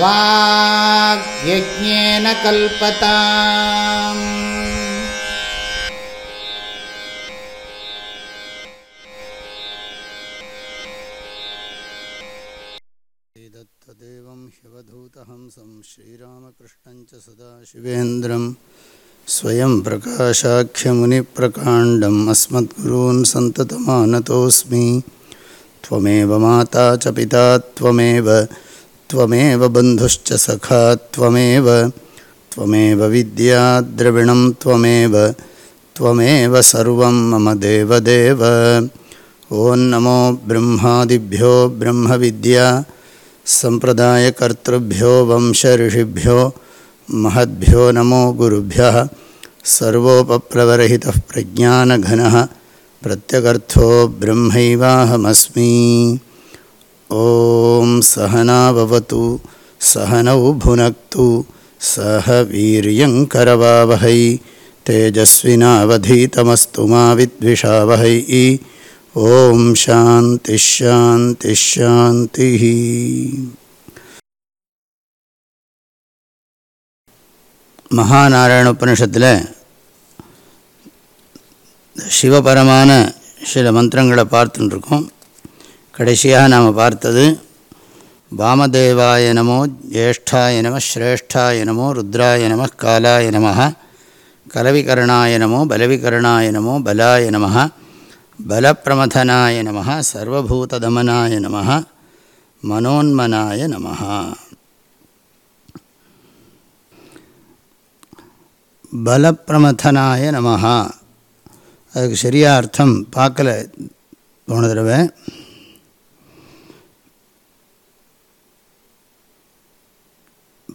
वाग्यज्ञेन कल्पता दत्तदेवं शिवधूतहंसं श्रीरामकृष्णं च सदाशिवेन्द्रं स्वयं प्रकाशाख्यमुनिप्रकाण्डम् अस्मद्गुरून् सन्ततमानतोऽस्मि। त्वमेव माता च पिता त्वमेव त्वमेव बन्धुश्च सखा त्वमेव त्वमेव विद्या द्रविणं त्वमेव त्वमेव सर्वं मम देवदेव। ॐ नमो ब्रह्मादिभ्यो ब्रह्म विद्या ब्रह्मविद्या, सम्प्रदायकर्तृभ्यो वंशऋषिभ्यो, महद्भ्यो नमो गुरुभ्यः, सर्वोपप्लवरहितः प्रज्ञानघनः, प्रत्यगर्थो ब्रह्मैवाहमस्मि। ॐ सहनाववतु सहनौ भुनक्तु सह वीर्यङ्करवावहै तेजस्विनावधीतमस्तु मा विद्विषावहै ॐ शान्तिश्शान्तिश्शान्तिः மகாநாராயண உபனிஷத்தில் சிவபரமான சில மந்திரங்களை பார்த்துட்டுருக்கோம் கடைசியாக நாம் பார்த்தது வாமதேவாய நமோ ஜேஷ்டாய நம ஸ்ரேஷ்டாய நமோ ருத்ராய நம காலாய நம கலவிகரணாய நமோ பலவிகரணாய நமோ பலாய நம பலப்பிரமதனாய நம சர்வூததமனாய நம மனோன்மனாய நம. பலப்பிரமதனாய நம. அதுக்கு சரியாக அர்த்தம் பார்க்கல போன தடவை.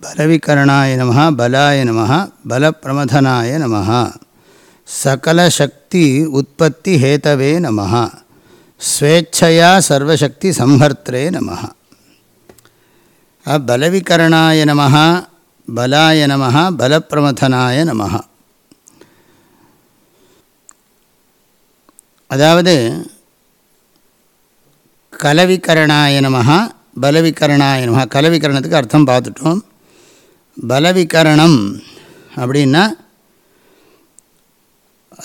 பலவிகரணாய நம பலாய நம பலப்பிரமதனாய நம சகலசக்தி உற்பத்தி ஹேதவே நம ஸ்வேச்சையா சர்வசக்தி சம்ஹர்த்தே நம பலவிகரணாய நம பலாய நம பலப்பிரமதனாய நம அதாவது கலவிகரணாய நம பலவிகரணாய நம கலவிகரணத்துக்கு அர்த்தம் பார்த்துட்டோம். பலவிகரணம் அப்படின்னா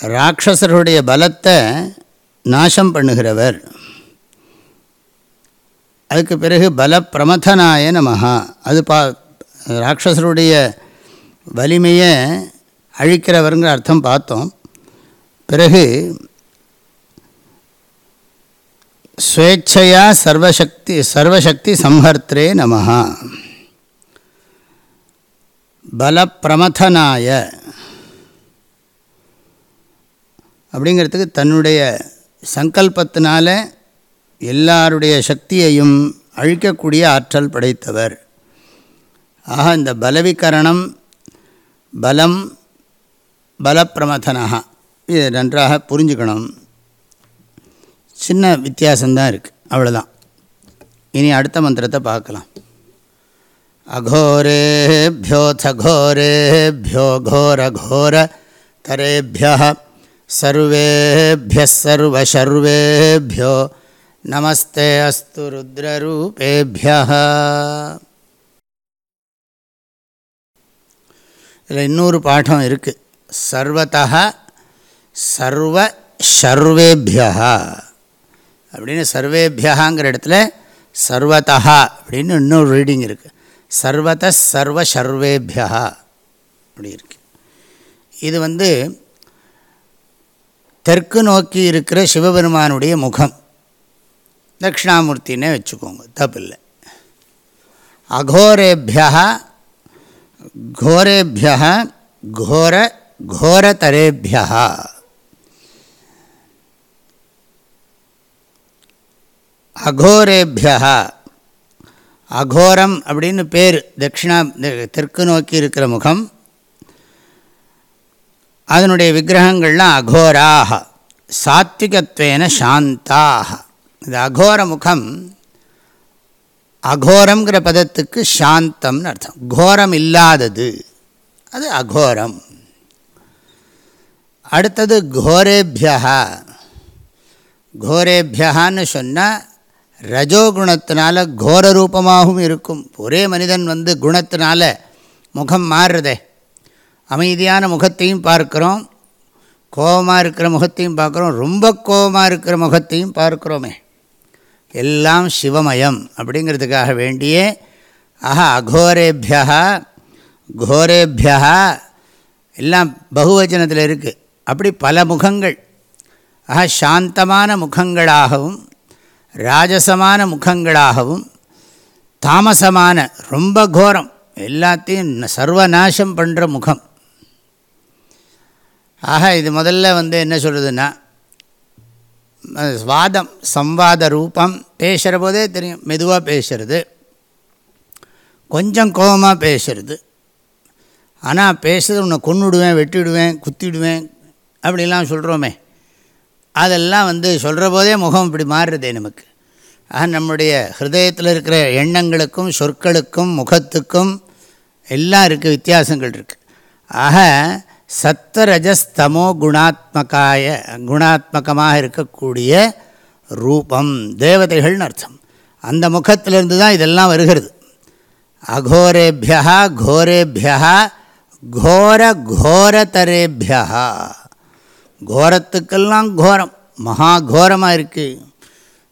ராட்சசருடைய பலத்தை நாசம் பண்ணுகிறவர். அதுக்கு பிறகு பல பிரமதனாய நமஹா. அது பா ராட்சசருடைய வலிமையை அழிக்கிறவருங்கிற அர்த்தம் பார்த்தோம். பிறகு ஸ்வேச்சையா சர்வசக்தி சர்வசக்தி சம்ஹர்த்தே நம பலப்பிரமதனாய அப்படிங்கிறதுக்கு தன்னுடைய சங்கல்பத்தினால எல்லாருடைய சக்தியையும் அழிக்கக்கூடிய ஆற்றல் படைத்தவர். ஆக இந்த பலவிகரணம் பலம் பலப்பிரமதனா இது நன்றாக புரிஞ்சுக்கணும். சின்ன வித்தியாசம்தான் இருக்குது அவ்வளோதான் இனி அடுத்த மந்திரத்தை பார்க்கலாம். அகோரேபியோத கோரேபியோ கோர தரேபிய சர்வேபிய நமஸ்தே அஸ்து ருத்ரரூபேபிய இதில் இன்னொரு பாடம் இருக்குது சர்வத்தா சர்வ சர்வேபியா அப்படின்னு சர்வேபியாங்கிற இடத்துல சர்வத்தா அப்படின்னு இன்னொரு ரீடிங் இருக்குது சர்வத சர்வ சர்வேபியா அப்படி இருக்கு. இது வந்து தெற்கு நோக்கி இருக்கிற சிவபெருமானுடைய முகம். தட்சிணாமூர்த்தின்னே வச்சுக்கோங்க தப்பில்லை. அகோரேபியா கோரேபியா கோர கோரதரேபியா. அகோரேபியா அகோரம் அப்படின்னு பேர். தட்சிணா தெற்கு நோக்கி இருக்கிற முகம். அதனுடைய விக்கிரகங்கள்லாம் அகோராக சாத்விகத்வேன சாந்தாக இந்த அகோர முகம் அகோரங்கிற பதத்துக்கு சாந்தம்னு அர்த்தம். கோரம் இல்லாதது. அது அகோரம். அடுத்தது கோரேபியா கோரேபியான்னு சொன்னால் ரஜோகுணத்தினால கோர ரூபமாகவும் இருக்கும். ஒரே மனிதன் வந்து குணத்தினால முகம் மாறுறதே. அமைதியான முகத்தையும் பார்க்குறோம். கோபமாக இருக்கிற முகத்தையும் பார்க்குறோம். ரொம்ப கோபமாக இருக்கிற முகத்தையும் பார்க்குறோமே. எல்லாம் சிவமயம் அப்படிங்கிறதுக்காக வேண்டியே ஆஹா அகோரேபியா கோரேபியா எல்லாம் பகுவச்சனத்தில் இருக்குது அப்படி பல முகங்கள். ஆக சாந்தமான முகங்களாகவும் ராஜசமான முகங்களாகவும் தாமசமான ரொம்ப கோரம் எல்லாத்தையும் சர்வநாசம் பண்ணுற முகம். ஆக இது முதல்ல வந்து என்ன சொல்கிறதுன்னா வாதம் சம்வாத ரூபம் பேசுகிற போதே தெரியும் மெதுவாக பேசுறது கொஞ்சம் கோபமாக பேசுறது. ஆனால் பேசுறது உன்னை கொன்னுடுவேன் வெட்டிவிடுவேன் குத்திடுவேன் அப்படிலாம் சொல்கிறோமே அதெல்லாம் வந்து சொல்கிற போதே முகம் இப்படி மாறுறது நமக்கு. ஆக நம்முடைய ஹிருதயத்தில் இருக்கிற எண்ணங்களுக்கும் சொற்களுக்கும் முகத்துக்கும் எல்லாம் இருக்குது வித்தியாசங்கள் இருக்குது ஆக சத்தரஜஸ்தமோ குணாத்மகாய குணாத்மகமாக இருக்கக்கூடிய ரூபம் தேவதைகள்னு அர்த்தம். அந்த முகத்திலிருந்து தான் இதெல்லாம் வருகிறது. அகோரேபியா கோரேபியா கோர கோரதரேபியா கோரத்துக்கெல்லாம் கோரம் மகா கோரமாக இருக்குது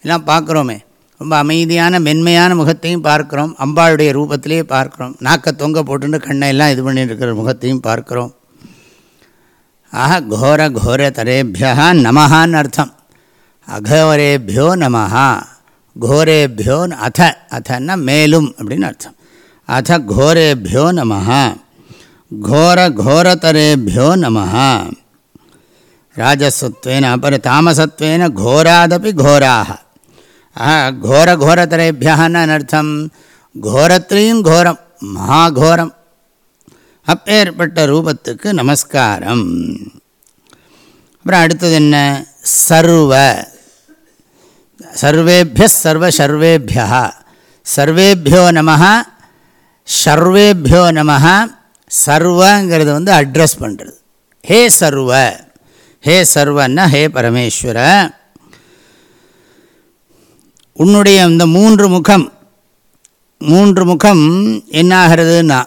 எல்லாம் பார்க்குறோமே. ரொம்ப அமைதியான மென்மையான முகத்தையும் பார்க்குறோம். அம்பாளுடைய ரூபத்திலே பார்க்குறோம். நாக்க தொங்க போட்டுட்டு கண்ணை எல்லாம் இது பண்ணிட்டு இருக்கிற முகத்தையும் பார்க்குறோம். ஆஹ கோர கோர தரேபியா நமஹான்னு அர்த்தம். அகோரேபியோ நமஹா. கோரேபியோ அத அத்தன்னா மேலும் அப்படின்னு அர்த்தம். அத கோரேபியோ நமஹா. கோர கோரதரேபியோ நமஹா. ராஜசத்வேன அப்புறம் தாமசத்வேன கோராதபி கோராக கோர கோரதரேபியான்னு அர்த்தம் கோரத்திலையும் கோரம் மகாகோரம். அப்பேற்பட்ட ரூபத்துக்கு நமஸ்காரம். அப்புறம் அடுத்தது என்ன? சர்வ. சர்வேபிய சர்வ சர்வேபியா சர்வேபியோ நம சர்வேபியோ நம சர்வங்கிறது வந்து அட்ரஸ் பண்ணுறது ஹே சர்வ. ஹே சர்வன்னா ஹே பரமேஸ்வர. உன்னுடைய இந்த மூன்று முகம் மூன்று முகம் என்னாகிறதுன்னா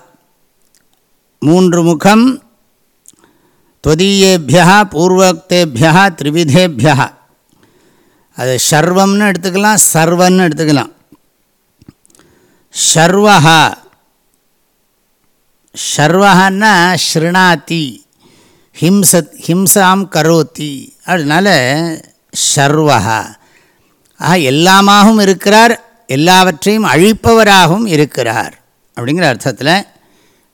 மூன்று முகம் தொதீயேபியா பூர்வோக்தேபியா திரிவிதேபியா அது ஷர்வம்னு எடுத்துக்கலாம் சர்வன்னு எடுத்துக்கலாம். ஷர்வஹா ஷர்வஹான்னா ஸ்ருணாத்தி ஹிம்சத் ஹிம்சாம் கரோத்தி அதனால் ஷர்வஹா. ஆக எல்லாமாகவும் இருக்கிறார் எல்லாவற்றையும் அழிப்பவராகவும் இருக்கிறார். அப்படிங்கிற அர்த்தத்தில்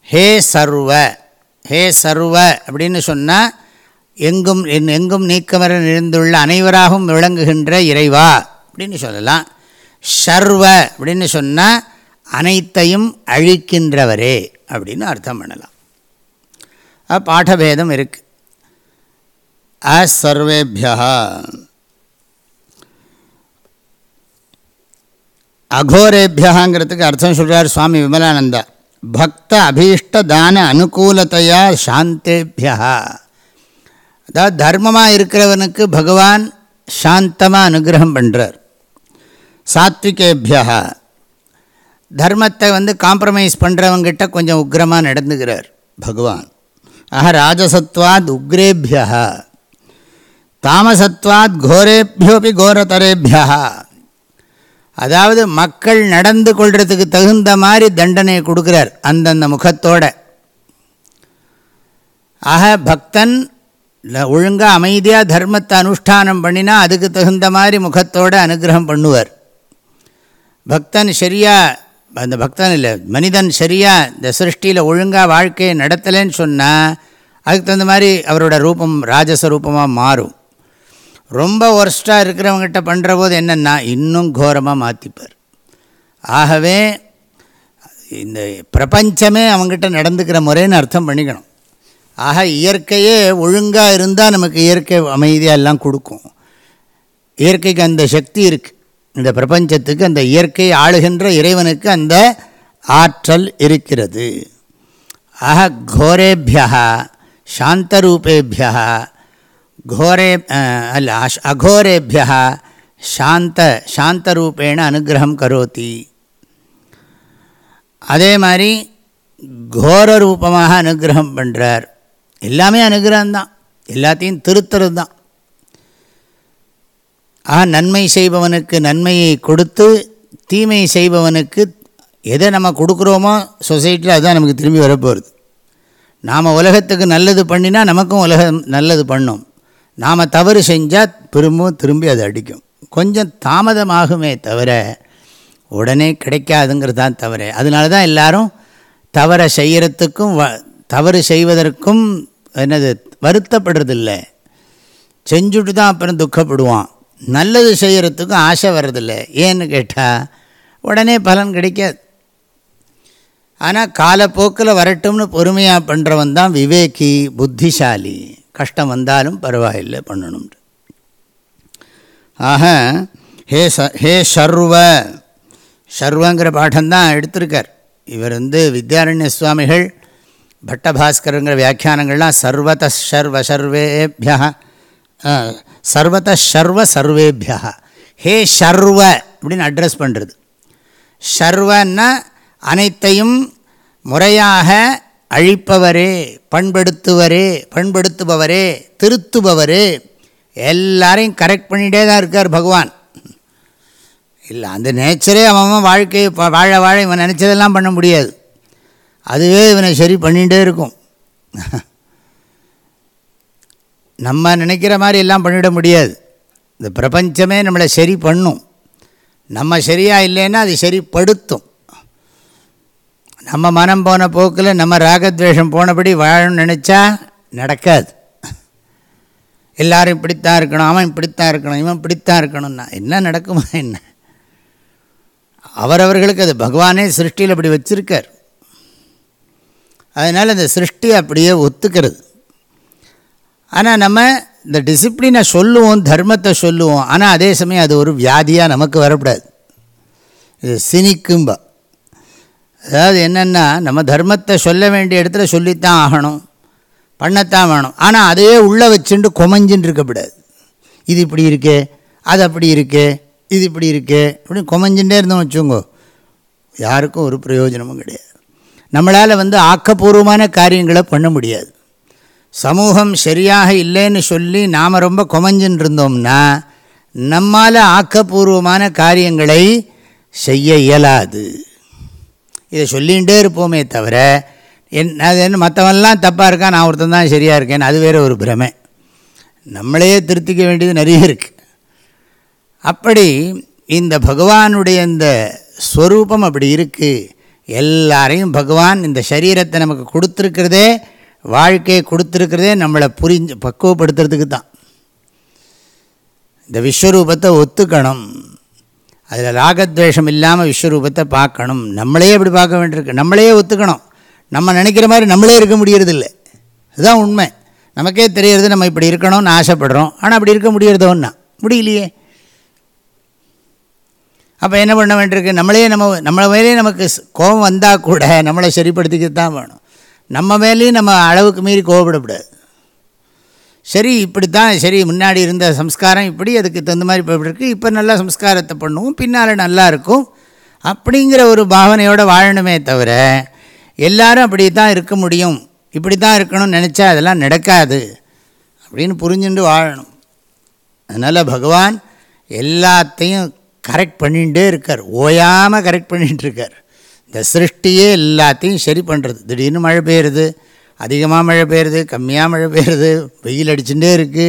ஹே சர்வ ஹே சர்வ அப்படின்னு சொன்னால் எங்கும் எங்கும் நீக்கமர நிறைந்துள்ள அனைவராகவும் விளங்குகின்ற இறைவா அப்படின்னு சொல்லலாம். ஷர்வ அப்படின்னு சொன்னால் அனைத்தையும் அழிக்கின்றவரே அப்படின்னு அர்த்தம் பண்ணலாம். பாடபேதம் இருக்குது அசர்வேபியா அகோரேபியாங்கிறதுக்கு அர்த்தம் சொல்கிறார் சுவாமி விமலானந்தா. பக்த அபீஷ்ட தான அனுகூலத்தையா சாந்தேபியா. அதாவது தர்மமாக இருக்கிறவனுக்கு பகவான் சாந்தமாக அனுகிரகம் பண்ணுறார் சாத்விகேபியா. தர்மத்தை வந்து காம்ப்ரமைஸ் பண்ணுறவங்கிட்ட கொஞ்சம் உக்ரமாக நடந்துகிறார் பகவான். ஆஹ ராஜசத்வாத் உக்ரேபியா தாமசத்வாத் கோரேபியோபி கோரதரேபியா அதாவது மக்கள் நடந்து கொள்றதுக்கு தகுந்த மாதிரி தண்டனையை கொடுக்குறார் அந்தந்த முகத்தோட. ஆக பக்தன் ஒழுங்காக அமைதியாக தர்மத்தை அனுஷ்டானம் பண்ணினா அதுக்கு தகுந்த மாதிரி முகத்தோடு அனுகிரகம் பண்ணுவார். பக்தன் சரியாக அந்த பக்தன் இல்லை. மனிதன் சரியாக இந்த சிருஷ்டியில் ஒழுங்காக வாழ்க்கையை நடத்தலைன்னு சொன்னால் அதுக்கு தகுந்த மாதிரி அவரோட ரூபம் ராஜச ரூபமாக மாறும். ரொம்ப ஒர்ஸ்ட்டாக இருக்கிறவங்ககிட்ட பண்ணுற போது என்னென்னா இன்னும் கோரமாக மாற்றிப்பார் ஆகவே இந்த பிரபஞ்சமே அவங்ககிட்ட நடந்துக்கிற முறைன்னு அர்த்தம் பண்ணிக்கணும். ஆக இயற்கையே ஒழுங்காக இருந்தால் நமக்கு இயற்கை அமைதியாக எல்லாம் கொடுக்கும். இயற்கைக்கு அந்த சக்தி இருக்குது இந்த பிரபஞ்சத்துக்கு அந்த இயற்கை ஆளுகின்ற இறைவனுக்கு அந்த ஆற்றல் இருக்கிறது. ஆக கோரேபியா சாந்தரூபேபியா கோரே அல்ல அகோரேபியா சாந்த சாந்தரூபேண அனுகிரகம் கரோத்தி அதே மாதிரி கோர ரூபமாக அனுகிரகம் பண்ணுறார் எல்லாமே அனுகிரகம்தான். எல்லாத்தையும் திருத்துறது தான் ஆ நன்மை செய்பவனுக்கு நன்மையை கொடுத்து தீமை செய்பவனுக்கு எதை நம்ம கொடுக்குறோமோ சொசைட்டியில் அதுதான் நமக்கு திரும்பி வரப்போகிறது நாம் உலகத்துக்கு நல்லது பண்ணினா நமக்கும் உலகம் நல்லது பண்ணும். நாம் தவறு செஞ்சால் திரும்பவும் திரும்பி அது அடிக்கும். கொஞ்சம் தாமதமாகுமே தவிர உடனே கிடைக்காதுங்கிறது தான் தவறு. அதனால தான் எல்லாரும் தவறை செய்கிறதுக்கும் வ தவறு செய்வதற்கும் என்னது வருத்தப்படுறதில்லை. செஞ்சுட்டு தான் அப்புறம் துக்கப்படுவான். நல்லது செய்கிறதுக்கும் ஆசை வர்றதில்ல. ஏன்னு கேட்டால் உடனே பலன் கிடைக்காது. ஆனால் காலப்போக்கில் வரட்டும்னு பொறுமையாக பண்ணுறவன் தான் விவேகி புத்திசாலி. கஷ்டம் வந்தாலும் பரவாயில்லை பண்ணணும் ஆக ஹே ச ஹே ஷர்வ சர்வங்கிற பாடம்தான் எடுத்திருக்கார். இவர் வந்து வித்யாரண்ய சுவாமிகள் பட்டபாஸ்கருங்கிற வியாக்கியானங்கள்லாம் சர்வத சர்வ சர்வேபியா சர்வத ஷர்வ சர்வேபியா. ஹே ஷர்வ அப்படின்னு அட்ரஸ் பண்ணுறது ஷர்வன்னா அனைத்தையும் முறையாக அழிப்பவரே பண்படுத்துவரே பண்படுத்துபவரே திருத்துபவரே. எல்லாரையும் கரெக்ட் பண்ணிகிட்டே தான் இருக்கார் பகவான். இல்லை அந்த நேச்சரே அவன் வாழ்க்கையை வாழ வாழ இவன் நினச்சதெல்லாம் பண்ண முடியாது. அதுவே இவனை சரி பண்ணிகிட்டே இருக்கும். நம்ம நினைக்கிற மாதிரி எல்லாம் பண்ணிவிட முடியாது. இந்த பிரபஞ்சமே நம்மளை சரி பண்ணும். நம்ம சரியாக இல்லைன்னா அது சரிப்படுத்தும். நம்ம மனம் போன போக்கில் நம்ம ராகத்வேஷம் போனபடி வாழணும்னு நினச்சா நடக்காது. எல்லோரும் இப்படித்தான் இருக்கணும் அவன் இப்படித்தான் இருக்கணும் இவன் இப்படித்தான் இருக்கணும்னா என்ன நடக்குமா என்ன? அவரவர்களுக்கு அது பகவானே சிருஷ்டியில் அப்படி வச்சுருக்கார். அதனால் அந்த சிருஷ்டி அப்படியே ஒத்துக்கிறது. ஆனால் நம்ம இந்த டிசிப்ளினை சொல்லுவோம் தர்மத்தை சொல்லுவோம். ஆனால் அதே சமயம் அது ஒரு வியாதியாக நமக்கு வரக்கூடாது. இது சினிக்கும்பா. அதாவது என்னென்னா நம்ம தர்மத்தை சொல்ல வேண்டிய இடத்துல சொல்லித்தான் ஆகணும். பண்ணத்தான் வேணும். ஆனால் அதையே உள்ளே வச்சுட்டு கொமஞ்சின்னு இருக்கக்கூடாது இது இப்படி இருக்கே அது அப்படி இருக்கே இது இப்படி இருக்கே அப்படின்னு கொமஞ்சுட்டே இருந்தோம் வச்சுக்கோங்க. யாருக்கும் ஒரு பிரயோஜனமும் கிடையாது. நம்மளால் வந்து ஆக்கப்பூர்வமான காரியங்களை பண்ண முடியாது. சமூகம் சரியாக இல்லைன்னு சொல்லி நாம் ரொம்ப கொமஞ்சின்னு இருந்தோம்னா நம்மால் ஆக்கப்பூர்வமான காரியங்களை செய்ய இயலாது. இதை சொல்லிகிட்டே இருப்போமே தவிர என் அது என்ன மற்றவன்லாம் தப்பாக இருக்கான் நான் ஒருத்தன் தான் சரியாக இருக்கேன் அது வேறு ஒரு பிரமை. நம்மளையே திருத்திக்க வேண்டியது நிறைய இருக்குது அப்படி இந்த பகவானுடைய இந்த ஸ்வரூபம் அப்படி இருக்குது எல்லாரையும் பகவான் இந்த சரீரத்தை நமக்கு கொடுத்துருக்கிறதே வாழ்க்கையை கொடுத்துருக்கிறதே நம்மளை புரிஞ்சு பக்குவப்படுத்துறதுக்கு தான். இந்த விஸ்வரூபத்தை ஒத்துக்கணும். அதில் ராகத்வேஷம் இல்லாமல் விஸ்வரூபத்தை பார்க்கணும். நம்மளே அப்படி பார்க்க வேண்டியிருக்கு? நம்மளையே ஒத்துக்கணும். நம்ம நினைக்கிற மாதிரி நம்மளே இருக்க முடியறதில்ல. அதுதான் உண்மை. நமக்கே தெரியறது நம்ம இப்படி இருக்கணும்னு ஆசைப்படுறோம். ஆனால் அப்படி இருக்க முடியறதோன்னா முடியலையே. அப்போ என்ன பண்ண வேண்டியிருக்கு? நம்மளே நம்ம நம்ம மேலேயே நமக்கு கோபம் வந்தால் கூட நம்மளை சரிப்படுத்திக்கிட்டு தான் வேணும். நம்ம மேலேயும் நம்ம அளவுக்கு மீறி கோவப்படக்கூடாது. சரி இப்படி தான் சரி முன்னாடி இருந்த சம்ஸ்காரம் இப்படி அதுக்கு தகுந்த மாதிரி இப்போ இருக்குது இப்போ நல்லா சம்ஸ்காரத்தை பண்ணுவோம் பின்னால் நல்லா இருக்கும் அப்படிங்கிற ஒரு பாவனையோடு வாழணுமே தவிர எல்லாரும் அப்படி தான் இருக்க முடியும் இப்படி தான் இருக்கணும்னு நினச்சா அதெல்லாம் நடக்காது அப்படின்னு புரிஞ்சுட்டு வாழணும். அதனால் பகவான் எல்லாத்தையும் கரெக்ட் பண்ணிகிட்டே இருக்கார் ஓயாமல் கரெக்ட் பண்ணிகிட்ருக்கார் இந்த சிருஷ்டியே எல்லாத்தையும் சரி பண்ணுறது திடீர்னு மழை பெய்யுறது அதிகமாக மழை பெய்யுறது கம்மியாக மழை பெய்யுறது வெயில் அடிச்சுட்டே இருக்குது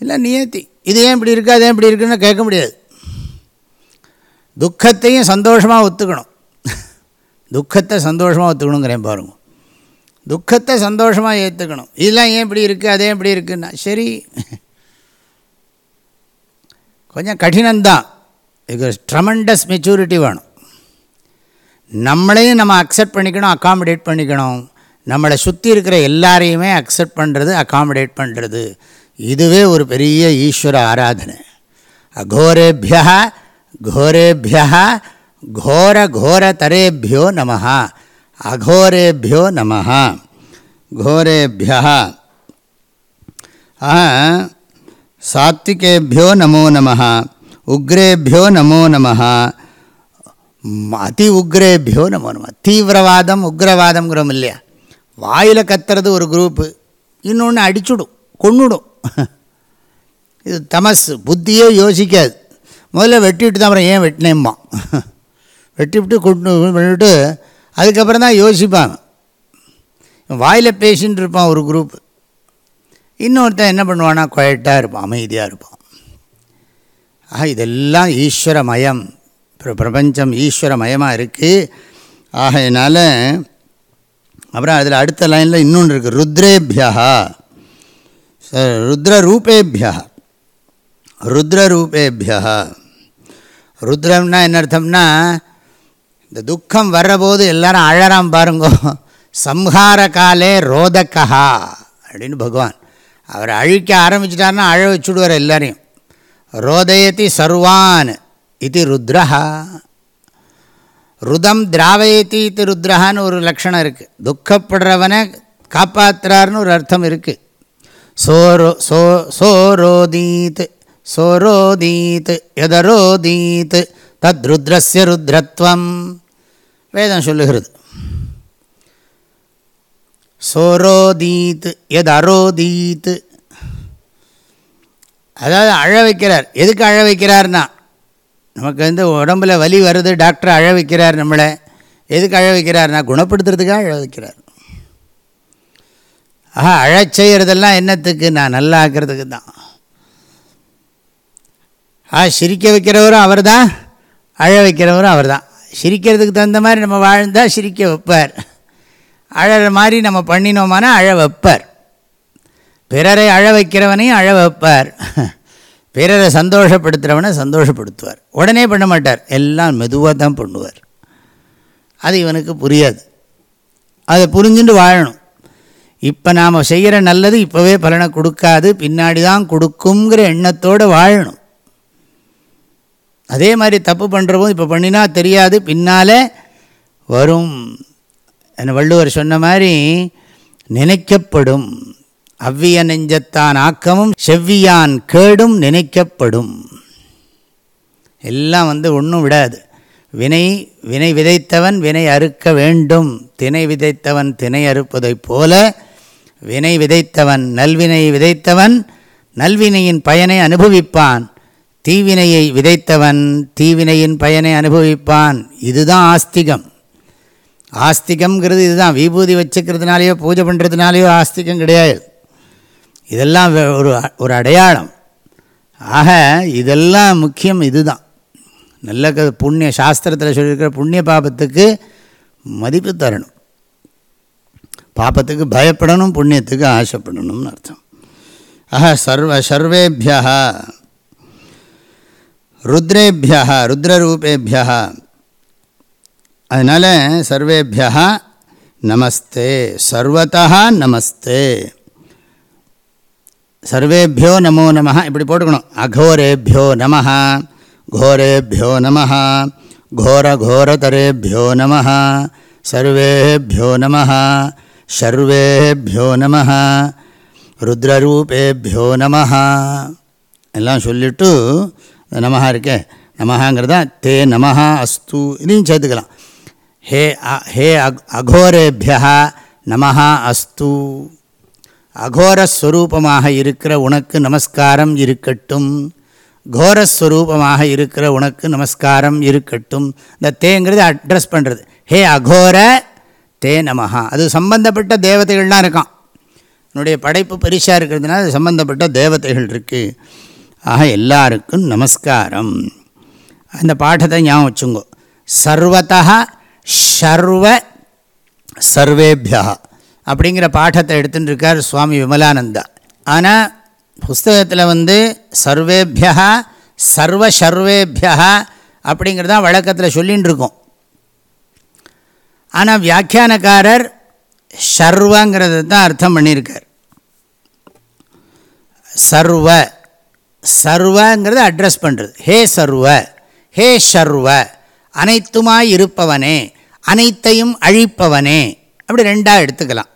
இல்லை நியத்தி இது ஏன் இப்படி இருக்குது அது ஏன் இப்படி இருக்குன்னு கேட்க முடியாது. துக்கத்தையும் சந்தோஷமாக ஒத்துக்கணும். துக்கத்தை சந்தோஷமாக ஒத்துக்கணுங்கிறேன் பாருங்க. துக்கத்தை சந்தோஷமாக ஏற்றுக்கணும் இதெல்லாம் ஏன் இப்படி இருக்குது அதே இப்படி இருக்குன்னா சரி. கொஞ்சம் கடினம்தான். இதுக்கு ட்ரமண்டஸ் மெச்சூரிட்டி வேணும். நம்மளையும் நம்ம அக்செப்ட் பண்ணிக்கணும் அக்காமடேட் பண்ணிக்கணும். நம்மளை சுற்றி இருக்கிற எல்லாரையுமே அக்செப்ட் பண்ணுறது அக்காமடேட் பண்ணுறது இதுவே ஒரு பெரிய ஈஸ்வர ஆராதனை. அகோரேபியா கோரேபியா கோர கோரதரேபியோ நம அகோரேபியோ நம கோரேபியா. சாத்விகேபியோ நமோ நம உக்ரேபியோ நமோ நம அதி உக்ரேபியோ நம்ம நம தீவிரவாதம் உக்ரவாதம்ங்கிறோம் இல்லையா வாயில் கத்துறது ஒரு குரூப்பு இன்னொன்று அடிச்சுடும் கொன்னுடும் இது தமஸ் புத்தியே யோசிக்காது முதல்ல வெட்டிவிட்டு தான் அப்புறம் ஏன் வெட்டினேம்மா வெட்டிவிட்டு கொண்டு பண்ணிவிட்டு அதுக்கப்புறம் தான் யோசிப்பாங்க வாயில் பேசின்னு இருப்பான் ஒரு குரூப் இன்னொருத்தன் என்ன பண்ணுவான்னா குவைட்டாக இருப்பான் அமைதியாக இருப்பான் ஆக இதெல்லாம் ஈஸ்வரமயம் பிரபஞ்சம் ஈஸ்வரமயமாக இருக்குது ஆகையினால அப்புறம் அதில் அடுத்த லைனில் இன்னொன்று இருக்குது ருத்ரேபியா. ச- ருத்ரரூபேபியா. ருத்ரரூபேபியா. ருத்ரம்னா என்ன அர்த்தம்னா இந்த துக்கம் வர்றபோது எல்லாரும் அழறாம் பாருங்கோ. சம்ஹார காலே ரோதக்கா அப்படின்னு பகவான். அவர் அழிக்க ஆரம்பிச்சிட்டாருன்னா அழ வச்சுடுவார் எல்லாரையும். ரோதயத்தி சர்வான். இது ருத்ரஹா ருதம் திராவயத்தி இது ருத்ரஹான்னு ஒரு லக்ஷணம் இருக்குது துக்கப்படுறவனை காப்பாற்றுறாருன்னு ஒரு அர்த்தம் இருக்குது சோரோ சோ சோரோதீத் சோரோதீத் எதரோதீத் தத் ருத்ரஸ்ய ருத்ரத்வம். வேதம் சொல்லுகிறது. சோரோதீத் எது அரோதீத் அதாவது அழ வைக்கிறார். எதுக்கு அழ வைக்கிறார்னா நமக்கு வந்து உடம்புல வலி வருது டாக்டர் அழ வைக்கிறார் நம்மளை. எதுக்கு அழ வைக்கிறார்னா குணப்படுத்துறதுக்காக அழ வைக்கிறார். ஆஹா அழச் செய்கிறதெல்லாம் என்னத்துக்கு? நான் நல்லா ஆக்கிறதுக்கு தான். ஆ சிரிக்க வைக்கிறவரும் அவர் தான் அழ வைக்கிறவரும் அவர் தான் சிரிக்கிறதுக்கு தகுந்த மாதிரி நம்ம வாழ்ந்தால் சிரிக்க வைப்பார். அழகிற மாதிரி நம்ம பண்ணினோமானா அழ வைப்பார். பிறரை அழ வைக்கிறவனையும் அழ வைப்பார். பிறரை சந்தோஷப்படுத்துகிறவனை சந்தோஷப்படுத்துவார். உடனே பண்ண மாட்டார். எல்லாம் மெதுவாக தான் பண்ணுவார். அது இவனுக்கு புரியாது. அதை புரிஞ்சுட்டு வாழணும். இப்போ நாம் செய்கிற நல்லது இப்போவே பலனை கொடுக்காது. பின்னாடி தான் கொடுக்குங்கிற எண்ணத்தோடு வாழணும். அதே மாதிரி தப்பு பண்ணுறவும் இப்போ பண்ணினா தெரியாது. பின்னால் வரும். என்ன வள்ளுவர் சொன்ன மாதிரி நினைக்கப்படும். அவ்விய நெஞ்சத்தான் ஆக்கமும் செவ்வியான் கேடும் நினைக்கப்படும். எல்லாம் வந்து ஒன்றும் விடாது. வினை வினை விதைத்தவன் வினை அறுக்க வேண்டும். தினை விதைத்தவன் தினை அறுப்பதைப் போல வினை விதைத்தவன் நல்வினை விதைத்தவன் நல்வினையின் பயனை அனுபவிப்பான். தீவினையை விதைத்தவன் தீவினையின் பயனை அனுபவிப்பான். இதுதான் ஆஸ்திகம். ஆஸ்திகம்ங்கிறது இதுதான். விபூதி வச்சுக்கிறதுனாலையோ பூஜை பண்ணுறதுனாலையோ ஆஸ்திகம் கிடையாது. இதெல்லாம் ஒரு ஒரு அடையாளம். ஆக இதெல்லாம் முக்கியம் இதுதான். நல்ல க புண்ணிய சாஸ்திரத்தில் சொல்லியிருக்கிற புண்ணிய பாபத்துக்கு மதிப்பு தரணும். பாபத்துக்கு பயப்படணும் புண்ணியத்துக்கு ஆசைப்படணும்னு அர்த்தம். ஆஹா சர்வ சர்வேபியா ருத்ரேபியா ருத்ரரூபேபியா அதனால் சர்வேபியா நமஸ்தே சர்வத்தா நமஸ்தே. சர்வேபியோ நமோ நம இப்படி போட்டுக்கணும். அகோரேபியோ நம கோரேபியோ நம கோரகோரதரேபியோ நம சர்வேபியோ நம சர்வேபியோ நம ருத்ரரூபேபியோ நம எல்லாம் சொல்லிவிட்டு நமஹா இருக்கே. நமஹாங்கிறதா தே நமஹா அஸ்து இதையும் சேர்த்துக்கலாம். ஹே அ- ஹே அக் அகோரேபியா நமஹா அஸ்து. அகோரஸ்வரூபமாக இருக்கிற உனக்கு நமஸ்காரம் இருக்கட்டும். கோரஸ்வரூபமாக இருக்கிற உனக்கு நமஸ்காரம் இருக்கட்டும். இந்த தேங்கிறது அட்ரஸ் பண்ணுறது ஹே அகோர தே நமஹா. அது சம்பந்தப்பட்ட தேவதைகள்லாம் இருக்கான். என்னுடைய படைப்பு பெருசாக இருக்கிறதுனால அது சம்பந்தப்பட்ட தேவதைகள் இருக்குது ஆக எல்லாருக்கும் நமஸ்காரம். அந்த பாட்டத்தை ஞாபகம் வச்சுங்கோ. சர்வத்தா சர்வ சர்வேபியா அப்படிங்கிற பாடத்தை எடுத்துகிட்டு இருக்கார் சுவாமி விமலானந்தா. ஆனால் புஸ்தகத்தில் வந்து சர்வேபியா சர்வ சர்வேபியா அப்படிங்கிறதான் வழக்கத்தில் சொல்லின்னு இருக்கோம் ஆனால் வியாக்கியானக்காரர் சர்வங்கிறது தான் அர்த்தம் பண்ணியிருக்கார் சர்வ சர்வங்கிறத அட்ரஸ் பண்ணுறது ஹே சர்வ ஹே சர்வ அனைத்துமாய் இருப்பவனே அனைத்தையும் அழிப்பவனே அப்படி ரெண்டாக எடுத்துக்கலாம்.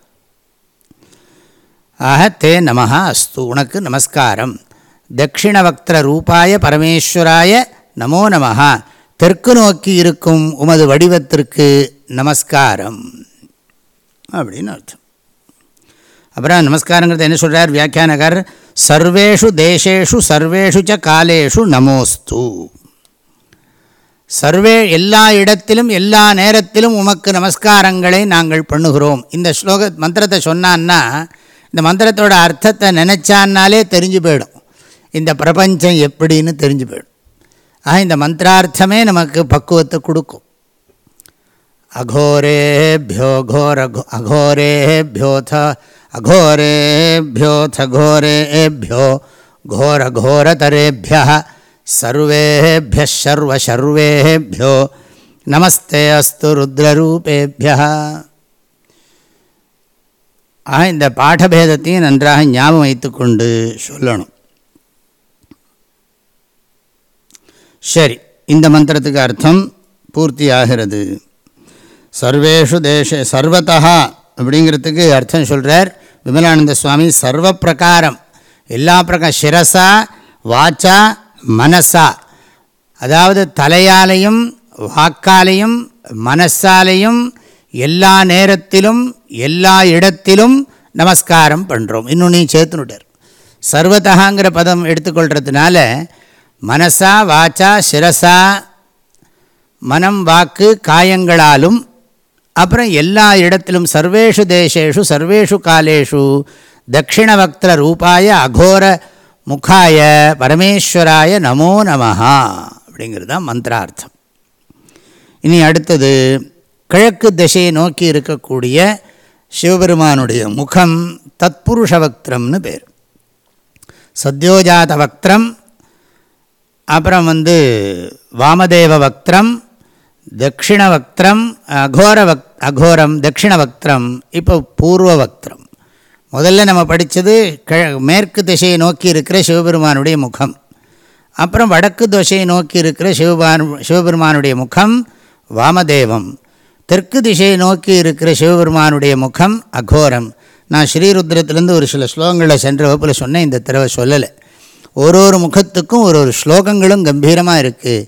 ஆக தே நமஹா அஸ்து. உனக்கு நமஸ்காரம். தட்சிணவக்திர ரூபாய பரமேஸ்வராய நமோ நமஹா. தெற்கு நோக்கி இருக்கும் உமது வடிவத்திற்கு நமஸ்காரம். அப்படின்னு அர்த்தம். அப்புறம் நமஸ்காரங்கிறது என்ன சொல்கிறார் வியாக்கியானகர் சர்வேஷு தேசேஷு சர்வேஷு ச காலேஷு நமோஸ்து. சர்வே எல்லா இடத்திலும் எல்லா நேரத்திலும் உமக்கு நமஸ்காரங்களை நாங்கள் பண்ணுகிறோம். இந்த ஸ்லோக மந்திரத்தை சொன்னான்னா இந்த மந்திரத்தோட அர்த்தத்தை நினச்சான்னாலே தெரிஞ்சு போயிடும். இந்த பிரபஞ்சம் எப்படின்னு தெரிஞ்சு போயிடும். ஆக இந்த மந்திரார்த்தமே நமக்கு பக்குவத்தை கொடுக்கும். அகோரேபியோ கோர அகோரேபியோத அகோரேபியோத கோரேபியோ கோர கோரதரேபிய சர்வேபிய சர்வ சர்வேபியோ நமஸ்தே அஸ்து ருத்ரரூபேபிய ஆக இந்த பாடபேதத்தையும் நன்றாக ஞாபகம் வைத்துக்கொண்டு சொல்லணும். சரி இந்த மந்திரத்துக்கு அர்த்தம் பூர்த்தி ஆகிறது சர்வேஷு தேச சர்வத்தா அப்படிங்கிறதுக்கு அர்த்தம் சொல்கிறார் விமலானந்த சுவாமி சர்வ பிரகாரம் எல்லா பிரகா சிரசா வாச்சா மனசா. அதாவது தலையாலையும் வாக்காலையும் மனசாலையும் எல்லா நேரத்திலும் எல்லா இடத்திலும் நமஸ்காரம் பண்ணுறோம் இன்னும் நீ சேர்த்துனுட்டார். பதம் எடுத்துக்கொள்கிறதுனால மனசா வாச்சா சிரசா மனம் வாக்கு காயங்களாலும் அப்புறம் எல்லா இடத்திலும் சர்வேஷு தேசேஷு சர்வேஷு காலேஷு தட்சிணவக்திர ரூபாய அகோர முகாய பரமேஸ்வராய நமோ நமஹா அப்படிங்கிறது தான் மந்திரார்த்தம். இனி அடுத்தது கிழக்கு திசையை நோக்கி இருக்கக்கூடிய சிவபெருமானுடைய முகம் தத்புருஷ வக்திரம்னு பேர். சத்யோஜாத வக்திரம் அப்புறம் வந்து வாமதேவ வக்திரம் தட்சிண வக்திரம் அகோர வக் அகோரம் தட்சிண வக்திரம் இப்போ பூர்வ வக்திரம் முதல்ல நம்ம படித்தது கிழ மேற்கு திசையை நோக்கி இருக்கிற சிவபெருமானுடைய முகம். அப்புறம் வடக்கு திசையை நோக்கி இருக்கிற சிவபான் சிவபெருமானுடைய முகம் வாமதேவம். தெற்கு திசையை நோக்கி இருக்கிற சிவபெருமானுடைய முகம் அகோரம். நான் ஸ்ரீருத்ரத்திலேருந்து ஒரு சில ஸ்லோகங்களை சென்ற வகுப்பில் சொன்னேன் இந்த தடவை சொல்லலை. ஒரு ஒரு முகத்துக்கும் ஒரு ஒரு ஸ்லோகங்களும் கம்பீரமாக இருக்குது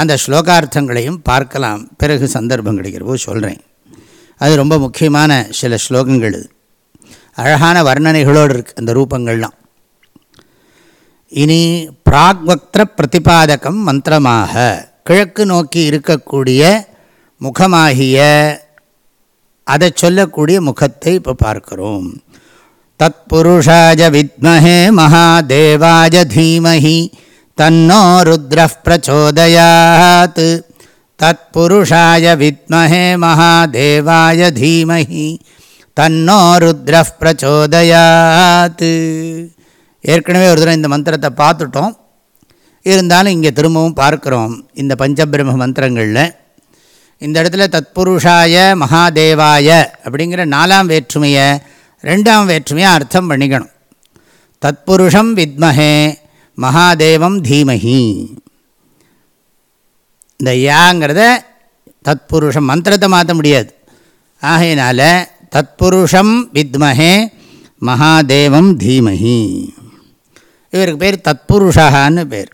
அந்த ஸ்லோகார்த்தங்களையும் பார்க்கலாம். பிறகு சந்தர்ப்பம் கிடைக்கிற போது சொல்கிறேன் அது ரொம்ப முக்கியமான சில ஸ்லோகங்கள் இது. அழகான வர்ணனைகளோடு இருக்குது அந்த ரூபங்கள்லாம். இனி பிராக்வக்திர பிரதிபாதகம் மந்திரமாக. கிழக்கு நோக்கி இருக்கக்கூடிய முகமாகிய அதை சொல்லக்கூடிய முகத்தை இப்போ பார்க்கிறோம். தத்புருஷாய வித்மஹே மகாதேவாஜ தீமஹி தன்னோ ருத்ர பிரச்சோதயாத். தத்புருஷாய வித்மஹே மகாதேவாய தீமஹி தன்னோ ருத்ர பிரச்சோதயாத். ஏற்கனவே ஒரு தடவை இந்த மந்திரத்தை பார்த்துட்டோம். இருந்தாலும் இங்கே திரும்பவும் பார்க்குறோம். இந்த பஞ்சபிரம்ம மந்திரங்களில் இந்த இடத்துல தத்புருஷாய மகாதேவாய அப்படிங்கிற நாலாம் வேற்றுமையை ரெண்டாம் வேற்றுமையாக அர்த்தம் பண்ணிக்கணும். தத்புருஷம் வித்மஹே மகாதேவம் தீமஹி. இந்த யாங்கிறத தத்புருஷம் மந்திரத்தை மாற்ற முடியாது. ஆகையினால தத்புருஷம் வித்மஹே மகாதேவம் தீமஹி. இவருக்கு பேர் தத்புருஷான்னு பேர்.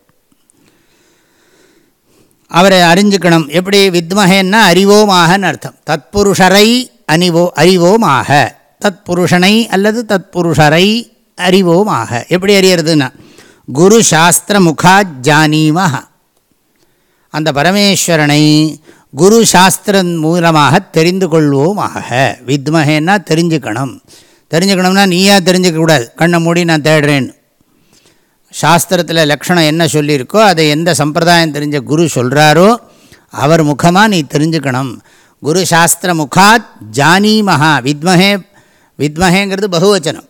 அவரை அறிஞ்சுக்கணும். எப்படி வித்மகேன்னா அறிவோமாகன்னு அர்த்தம். தத்புருஷரை அணிவோ அறிவோமாக. தத்புருஷனை அல்லது தத்புருஷரை அறிவோமாக. எப்படி அறியறதுன்னா குரு சாஸ்திர முகா ஜானீமஹ. அந்த பரமேஸ்வரனை குரு சாஸ்திரன் மூலமாக தெரிந்து கொள்வோமாக. வித்மகேன்னா தெரிஞ்சுக்கணும். தெரிஞ்சுக்கணும்னா நீயா தெரிஞ்சுக்கக்கூடாது கண்ணை மூடி நான் தேடுறேன்னு. சாஸ்திரத்தில் லக்ஷணம் என்ன சொல்லியிருக்கோ அதை எந்த சம்பிரதாயம் தெரிஞ்ச குரு சொல்கிறாரோ அவர் முகமாக நீ தெரிஞ்சுக்கணும். குரு சாஸ்திர முகாத் ஜானீமஹா வித்மஹே வித்மஹேங்கிறது பகுவச்சனம்.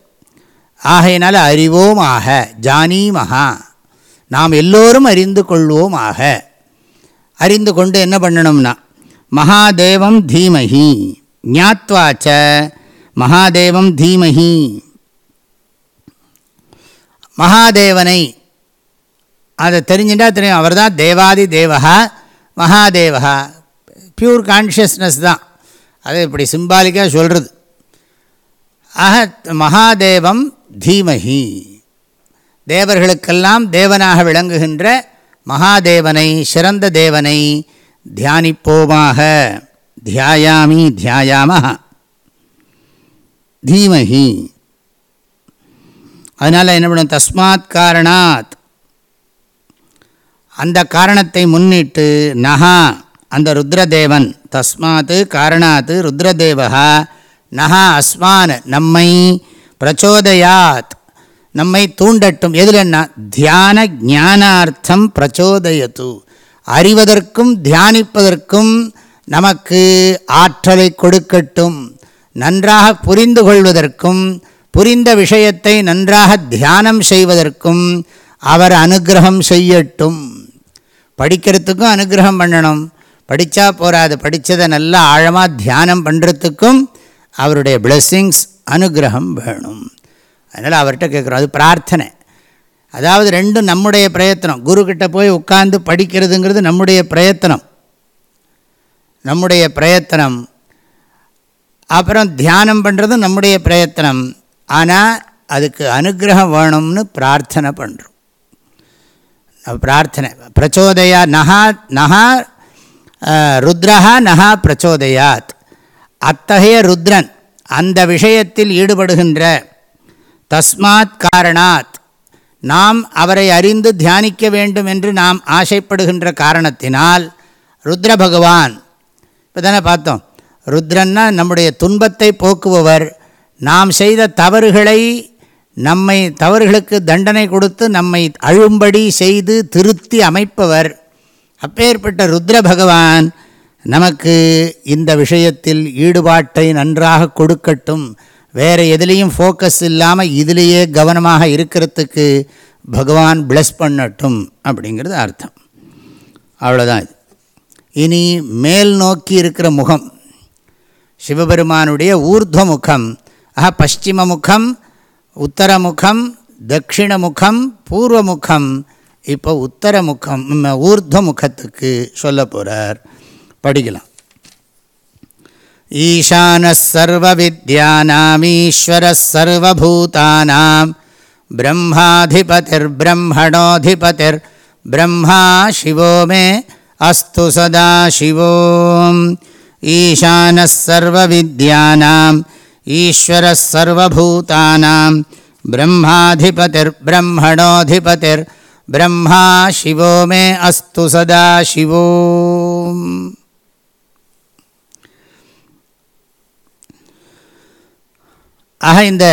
ஆகையினால அறிவோமாக ஜானீமஹா. நாம் எல்லோரும் அறிந்து கொள்வோமாக. அறிந்து கொண்டு என்ன பண்ணணும்னா மகாதேவம் தீமஹி ஞாத்வாச்ச மகாதேவம் தீமஹி. மகாதேவனை. அதை தெரிஞ்சுட்டா தெரியும். அவர் தான் தேவாதி தேவகா மகாதேவகா. பியூர் கான்ஷியஸ்னஸ் தான். அதை இப்படி சிம்பாலிக்காக சொல்கிறது ஆக மகாதேவம் தீமஹி தேவர்களுக்கெல்லாம் தேவனாக விளங்குகின்ற மகாதேவனை சிறந்த தேவனை தியானிப்போமாக. தியாயாமி தியாயாமஹா. தீமஹி அதனால் என்ன பண்ணும்? தஸ்மாத் காரணாத். அந்த காரணத்தை முன்னிட்டு நகா அந்த ருத்ரதேவன் தஸ்மாத்து காரணாத் ருத்ரதேவா நகா அஸ்மான் நம்மை பிரச்சோதயாத். நம்மை தூண்டட்டும். எதில் தியான ஞானார்த்தம் பிரச்சோதயத்து. அறிவதற்கும் தியானிப்பதற்கும் நமக்கு ஆற்றலை கொடுக்கட்டும். நன்றாக புரிந்து கொள்வதற்கும் புரிந்த விஷயத்தை நன்றாக தியானம் செய்வதற்கும் அவர் அனுகிரகம் செய்யட்டும். படிக்கிறதுக்கும் அனுகிரகம் பண்ணணும். படித்தா போகாது படித்ததை நல்லா ஆழமாக தியானம் பண்ணுறதுக்கும் அவருடைய பிளெஸ்ஸிங்ஸ் அனுகிரகம் வேணும். அதனால் அவர்கிட்ட கேட்குறோம் அது பிரார்த்தனை. அதாவது ரெண்டும் நம்முடைய பிரயத்தனம். குருக்கிட்ட போய் உட்காந்து படிக்கிறதுங்கிறது நம்முடைய பிரயத்தனம். நம்முடைய பிரயத்தனம். அப்புறம் தியானம் பண்ணுறதும் நம்முடைய பிரயத்தனம். ஆனால் அதுக்கு அனுகிரகம் வேணும்னு பிரார்த்தனை பண்ணுறோம் பிரார்த்தனை பிரச்சோதயா நகா நகா ருத்ரஹா நகா பிரச்சோதயாத். அத்தகைய ருத்ரன் அந்த விஷயத்தில் ஈடுபடுகின்ற தஸ்மாத் காரணாத். நாம் அவரை அறிந்து தியானிக்க வேண்டும் என்று நாம் ஆசைப்படுகின்ற காரணத்தினால் ருத்ர பகவான் இப்போ தானே பார்த்தோம் ருத்ரன்னா நம்முடைய துன்பத்தை போக்குபவர் நாம் செய்த தவறுகளை நம்மை தவறுகளுக்கு தண்டனை கொடுத்து நம்மை அழும்படி செய்து திருத்தி அமைப்பவர் அப்பேற்பட்ட ருத்ர பகவான். நமக்கு இந்த விஷயத்தில் ஈடுபாட்டை நன்றாக கொடுக்கட்டும். வேறு எதுலேயும் ஃபோக்கஸ் இல்லாமல் இதிலேயே கவனமாக இருக்கிறதுக்கு பகவான் பிளஸ் பண்ணட்டும் அப்படிங்கிறது அர்த்தம். அவ்வளோதான் இது இனி மேல் நோக்கி இருக்கிற முகம் சிவபெருமானுடைய ஊர்துவ முகம் ஆஹா பশ্চিமமுகம் உத்தரமுகம் தட்சிணமுகம் பூர்வமுகம் இப்போ உத்தரமுகம் ஊர்துவமுகத்துக்கு சொல்ல போகிறார் படிக்கலாம் ஈசானசர்வவித்யானாமீஸ்வரசர்வபூதானாம் மே அஸ்து சதா சிவோம் ஈஸ்வரः सर्वभूतानां ब्रह्माधिपतिर्ब्रह्मणोऽधिपतिर्ब्रह्मा शिवो मे अस्तु सदा शिवो। ஆக இந்த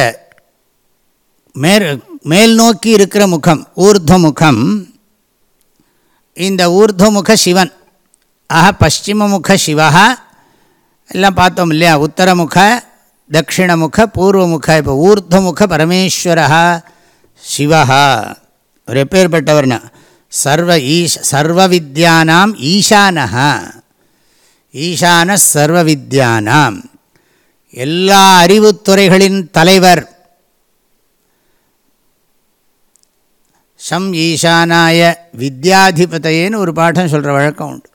மேற் மேல் நோக்கி இருக்கிற முகம் ஊர்துவமுகம் இந்த ஊர்துவமுக சிவன் ஆக பஷ்டிமமுக சிவா எல்லாம் பார்த்தோம் இல்லையா? உத்தரமுக தட்சிணமுக பூர்வமுக இப்போ ஊர்துவமுக பரமேஸ்வரா சிவா ஒரு எப்பேற்பட்டவர்னா சர்வ ஈஷ் சர்வ வித்யானாம் ஈசானஹா ஈசான சர்வ வித்யானாம் எல்லா அறிவுத்துறைகளின் தலைவர். சம் ஈசானாய வித்யாதிபதையேன்னு ஒரு பாடம் சொல்கிற வழக்கம் உண்டு.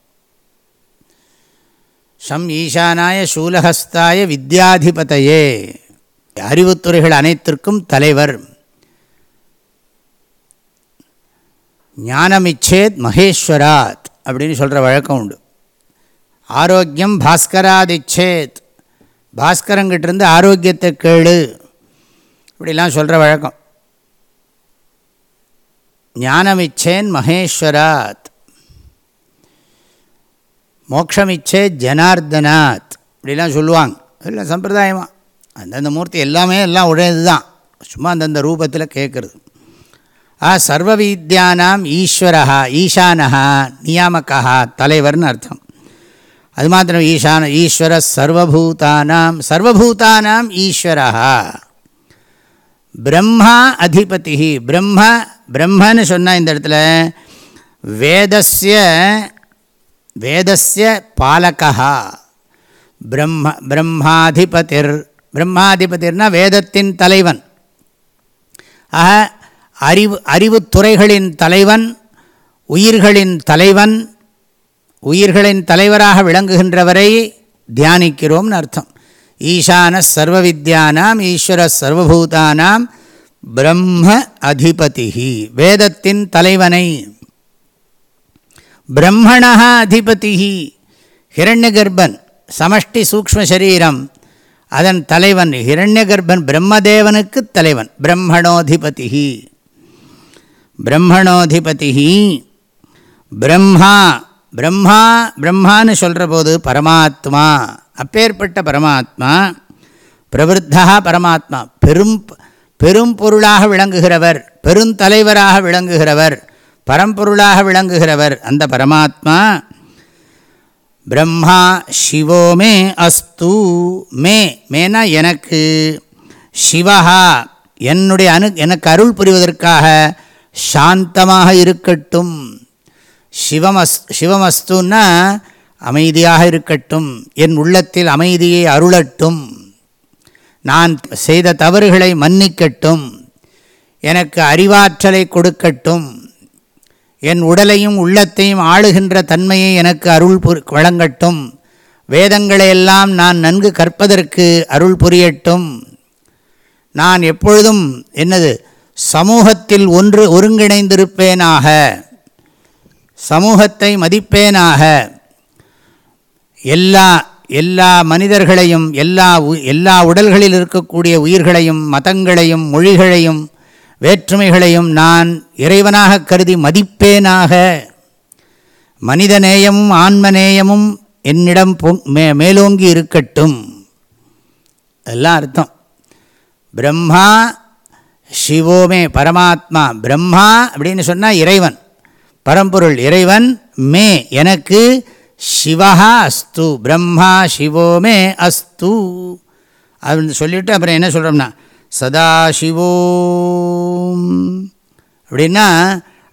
சம் ஈசானாய சூலஹஸ்தாய வித்யாதிபதையே. அறிவுத்துறைகள் அனைத்திற்கும் தலைவர். ஞானமிச்சேத் மகேஸ்வராத் அப்படின்னு சொல்கிற வழக்கம் உண்டு. ஆரோக்கியம் பாஸ்கராதிச்சேத். பாஸ்கரங்கிட்டிருந்து ஆரோக்கியத்தை கேளு. இப்படிலாம் சொல்கிற வழக்கம். ஞானமிச்சேன் மகேஸ்வராத். மோக்ஷமிச்சே ஜனார்தனாத். இப்படிலாம் சொல்லுவாங்க. எல்லாம் சம்பிரதாயமாக அந்தந்த மூர்த்தி எல்லாமே எல்லாம் உடையது தான் சும்மா அந்தந்த ரூபத்தில் கேட்குறது ஆ சர்வ வித்யானாம் ஈஸ்வரா ஈசானஹா நியாமக்கா தலைவர்னு அர்த்தம். அது மாத்திரம் ஈசான ஈஸ்வர சர்வபூதானாம் சர்வபூதானாம் ஈஸ்வரா பிரம்மா அதிபதி பிரம்ம பிரம்மன்னு சொன்னால் இந்த இடத்துல வேதஸ்ய வேதஸ்ய பாலகா பிரம்ம பிரம்மாதிபதிர் பிரம்மாதிபதிர்னா வேதத்தின் தலைவன். ஆக அறிவு அறிவுத்துறைகளின் தலைவன் உயிர்களின் தலைவன் உயிர்களின் தலைவராக விளங்குகின்றவரை தியானிக்கிறோம்னு அர்த்தம். ஈசான சர்வ வித்யானாம் ஈஸ்வர சர்வபூதானாம் பிரம்ம அதிபதி வேதத்தின் தலைவனை. பிரம்மணா அதிபதி ஹிரண்ய கர்ப்பன் சமஷ்டி சூக்ம சரீரம் அதன் தலைவன் ஹிரண்ய கர்ப்பன் பிரம்மதேவனுக்கு தலைவன் பிரம்மணோதிபதி பிரம்மணோதிபதி பிரம்மா பிரம்மா பிரம்மான்னு சொல்கிற போது பரமாத்மா அப்பேற்பட்ட பரமாத்மா பிரவருத்தா பரமாத்மா பெரும் பெரும் பொருளாக விளங்குகிறவர் பெருந்தலைவராக விளங்குகிறவர் பரம்பொருளாக விளங்குகிறவர் அந்த பரமாத்மா பிரம்மா சிவோ மே அஸ்து மே மேனா எனக்கு சிவஹா என்னுடைய அனு எனக்கு அருள் புரிவதற்காக சாந்தமாக இருக்கட்டும் சிவமஸ் சிவமஸ்துன்னா அமைதியாக இருக்கட்டும் என் உள்ளத்தில் அமைதியை அருளட்டும் நான் செய்த தவறுகளை மன்னிக்கட்டும் எனக்கு அறிவாற்றலை கொடுக்கட்டும் என் உடலையும் உள்ளத்தையும் ஆளுகின்ற தன்மையை எனக்கு அருள் வழங்கட்டும். வேதங்களையெல்லாம் நான் நன்கு கற்பதற்கு அருள் புரியட்டும். நான் எப்பொழுதும் என்னது சமூகத்தில் ஒன்று ஒருங்கிணைந்திருப்பேனாக. சமூகத்தை மதிப்பேனாக. எல்லா எல்லா மனிதர்களையும் எல்லா எல்லா உடல்களில் இருக்கக்கூடிய உயிர்களையும் மதங்களையும் மொழிகளையும் வேற்றுமைகளையும் நான் இறைவனாக கருதி மதிப்பேனாக. மனிதநேயமும் ஆன்மநேயமும் என்னிடம் பொங் மே மேலோங்கி இருக்கட்டும். அதெல்லாம் அர்த்தம். பிரம்மா சிவோமே பரமாத்மா. பிரம்மா அப்படின்னு சொன்னால் இறைவன். பரம்பொருள் இறைவன் மே எனக்கு சிவா அஸ்து. பிரம்மா சிவோமே அஸ்து. அப்படின்னு சொல்லிவிட்டு அப்புறம் என்ன சொல்கிறோம்னா சதாசிவோ. அப்படின்னா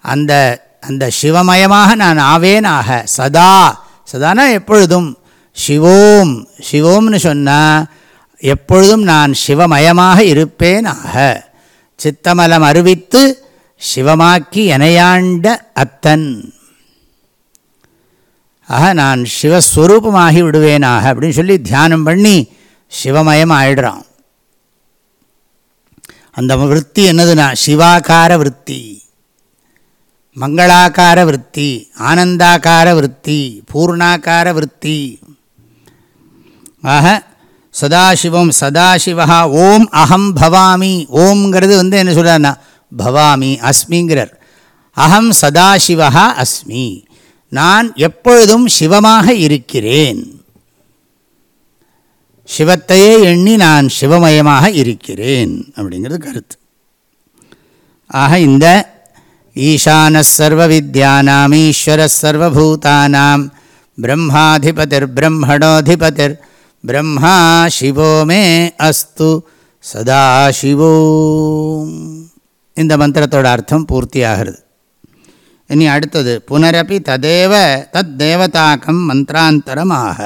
அந்த அந்த சிவமயமாக நான் ஆவேனாக சதா சதானா எப்பொழுதும்? சிவோம் சிவோம்னு சொன்னால் எப்பொழுதும் நான் சிவமயமாக இருப்பேனாக. சித்தமலம் அறிவித்து சிவமாக்கி எனையாண்ட அத்தன். ஆக நான் சிவஸ்வரூபமாகி விடுவேனாக அப்படின்னு சொல்லி தியானம் பண்ணி சிவமயம் ஆயிடுறான் அந்த விற்பி என்னதுன்னா சிவாக்கார விற்பி மங்களாக்கார விற்பி ஆனந்தாக்கார விற்பி பூர்ணாக்கார விற்பி ஆக சதாசிவம் சதாசிவா ஓம் அகம் பவாமி. ஓம்ங்கிறது வந்து என்ன சொல்கிறார்னா பவாமி அஸ்மிங்கிறார். அகம் சதாசிவா அஸ்மி. நான் எப்பொழுதும் சிவமாக இருக்கிறேன். சிவத்தையே எண்ணி நான் சிவமயமாக இருக்கிறேன் அப்படிங்கிறது கருத்து. ஆக இந்த ஈசான சர்வ வித்யானாம் ஈஸ்வர சர்வபூதானாம் பிரம்மாதிபதிர் பிரம்மணோதிபதிர் பிரம்மா சிவோ மே அஸ்து சதாசிவோ இந்த மந்திரத்தோட அர்த்தம் பூர்த்தியாகிறது. இனி அடுத்தது புனரப்பி ததேவ தத் தேவதாக்கம் மந்திராந்தரமாக.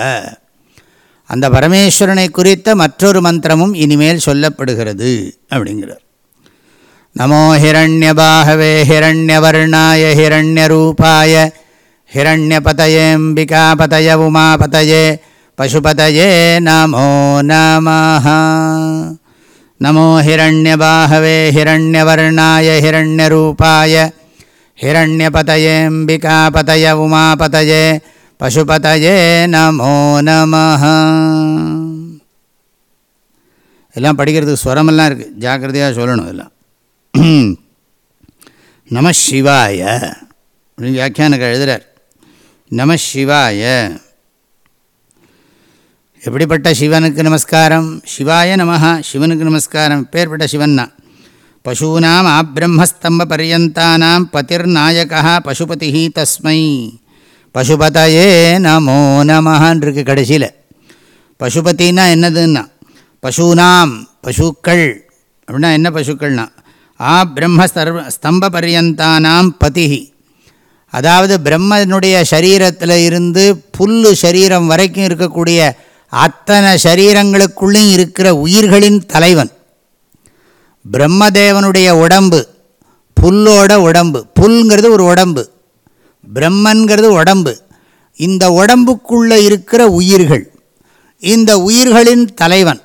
அந்த பரமேஸ்வரனை குறித்த மற்றொரு மந்திரமும் இனிமேல் சொல்லப்படுகிறது அப்படிங்கிறார். நமோ ஹிரண்யபாகவே ஹிரண்யவர்ணாய ஹிரண்யரூபாய ஹிரண்யபதயேம்பிகாபதய உமாபதயே பசுபதயே நமோ நம நமோ ஹிரண்யபாகவே ஹிரண்யவர்ணாய ஹிரண்யரூபாய ஹிரண்யபதயேம்பிகாபதய உமாபதயே பசுபதயே நமோ நம எல்லாம் படிக்கிறதுக்கு ஸ்வரமெல்லாம் இருக்குது ஜாக்கிரதையாக சொல்லணும் இதெல்லாம். நம சிவாய அப்படின்னு வியாக்கியானக்கு எழுதுகிறார் நம சிவாய. எப்படிப்பட்ட சிவனுக்கு நமஸ்காரம்? சிவாய நமஹா சிவனுக்கு நமஸ்காரம். பேர்பட்ட சிவன்னா பசூனாம் ஆப்ரம்மஸ்தம்ப பரியந்தானாம் பதிர்நாயகா பசுபதி தஸ்மை. பசுபதையே நமோ நமஹான் இருக்கு கடைசியில். பசுபத்தின்னா என்னதுன்னா பசூனாம் பசுக்கள் அப்படின்னா என்ன பசுக்கள்னா ஆ பிரம்ம ஸ்தம்ப பரியந்தானாம் பதிகி அதாவது பிரம்மனுடைய சரீரத்தில் இருந்து புல்லு சரீரம் வரைக்கும் இருக்கக்கூடிய அத்தனை சரீரங்களுக்குள்ளேயும் இருக்கிற உயிர்களின் தலைவன். பிரம்மதேவனுடைய உடம்பு புல்லோட உடம்பு புல்ங்கிறது ஒரு உடம்பு. பிரம்மன்கிறது உடம்பு. இந்த உடம்புக்குள்ளே இருக்கிற உயிர்கள் இந்த உயிர்களின் தலைவன்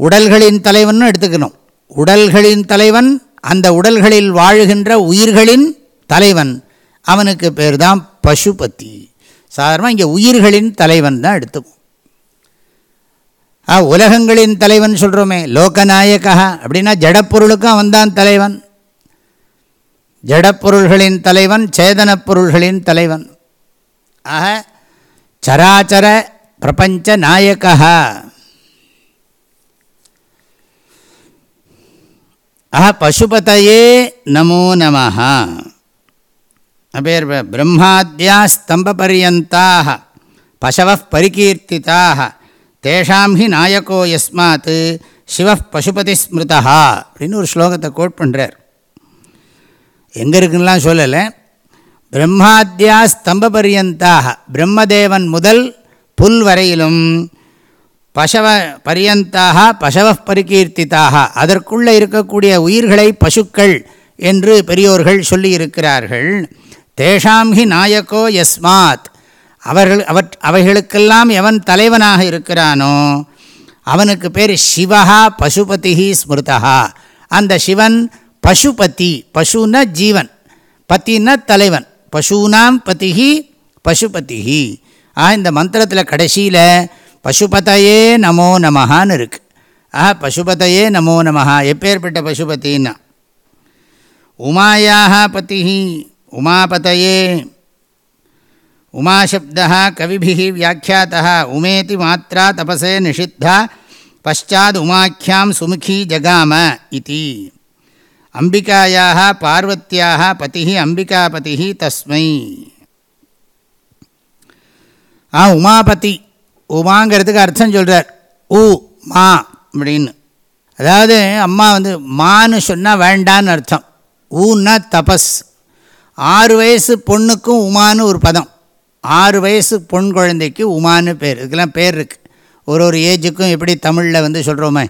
உடல்களின் தலைவன் எடுத்துக்கணும். உடல்களின் தலைவன் அந்த உடல்களில் வாழுகின்ற உயிர்களின் தலைவன். அவனுக்கு பேர் தான் பசுபதி. சாதாரணமாக இங்கே உயிர்களின் தலைவன் தான் எடுத்துப்போம் ஆ உலகங்களின் தலைவன் சொல்கிறோமே லோகநாயகா அப்படின்னா ஜடப்பொருளுக்கும் அவன்தான் தலைவன். ஜடப்பொருள்களின் தலைவன் சேதனப் பொருள்களின் தலைவன். ஆக சராச்சர பிரபஞ்ச நாயக்கா ஆஹ பசுபதையே நமோ நமஹ. பேர் பிரம்மாத்யா ஸ்தம்பபரியந்தாக பசவ பரிகீர்த்திதாக தேஷாம் ஹி நாயக்கோ யஸ்மாத். சிவ பசுபதி ஸ்மிருதா அப்படின்னு ஒரு ஸ்லோகத்தை கோட் பண்ணுறார் எங்கே இருக்குன்னெலாம் சொல்லலை. பிரம்மாத்யா ஸ்தம்பபரியந்தாக பிரம்மதேவன் முதல் புல் வரையிலும் பசவ பரியந்தாக பசவ பரிகீர்த்தித்தாக அதற்குள்ளே இருக்கக்கூடிய உயிர்களை பசுக்கள் என்று பெரியோர்கள் சொல்லியிருக்கிறார்கள். தேஷாம் ஹி நாயக்கோ யஸ்மாத். அவர்கள் அவற் அவைகளுக்கெல்லாம் எவன் தலைவனாக இருக்கிறானோ அவனுக்கு பேர் சிவஹா பசுபதி ஸ்மிருதா அந்த சிவன் பசுபதி பசுன்னா ஜீவன் பத்தின்னா தலைவன் பசூனாம் பதிகி பசுபதிகி ஆ இந்த மந்திரத்தில் கடைசியில் பசுபதையே நமோ நமஹான்னு இருக்குது ஆ பசுபதையே நமோ நமஹா எப்பேற்பட்ட பசுபத்தின்னா உமாயாக பதிகி உமாபதையே. உமாசப்தா கவிபிகி வியாக்கியாத்தா உமேதி மாத்திரா தபசே நிஷித்தா பஷாத் உமாக்கியாம் சுமுகி ஜகாம இது. அம்பிகாயாக பார்வத்தியாக பதி அம்பிகாபதி தஸ்மை. ஆ உமாபதி. உமாங்கிறதுக்கு அர்த்தம் சொல்கிறார் ஊ மா அப்படின்னு. அதாவது அம்மா வந்து மான்னு சொன்னால் வேண்டான்னு அர்த்தம். ஊன்னா தபஸ். ஆறு வயசு பொண்ணுக்கும் உமான்னு ஒரு பதம். ஆறு வயசு பொன் குழந்தைக்கு உமான்னு பேர். இதுக்கெல்லாம் பேர் இருக்குது ஒரு ஒரு ஏஜுக்கும் எப்படி தமிழில் வந்து சொல்கிறோமே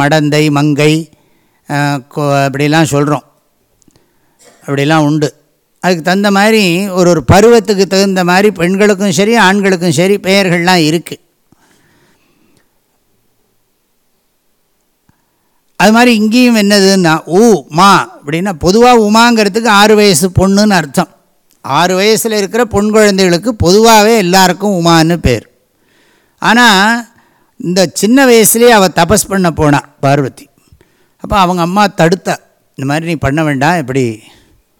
மடந்தை மங்கை அப்படிலாம் சொல்கிறோம் அப்படிலாம் உண்டு. அதுக்கு தகுந்த மாதிரி ஒரு ஒரு பருவத்துக்கு தகுந்த மாதிரி பெண்களுக்கும் சரி ஆண்களுக்கும் சரி பெயர்கள்லாம் இருக்குது அது மாதிரி இங்கேயும் என்னதுன்னா ஊ மா அப்படின்னா பொதுவாக உமாங்கிறதுக்கு ஆறு வயசு பொண்ணுன்னு அர்த்தம். ஆறு வயசில் இருக்கிற பொன் குழந்தைகளுக்கு பொதுவாகவே எல்லாருக்கும் உமான்னு பேர். ஆனால் இந்த சின்ன வயசுலேயே அவள் தபஸ் பண்ண போனான் பார்வதி. அப்போ அவங்க அம்மா தடுத்தா இந்த மாதிரி நீ பண்ண வேண்டாம் இப்படி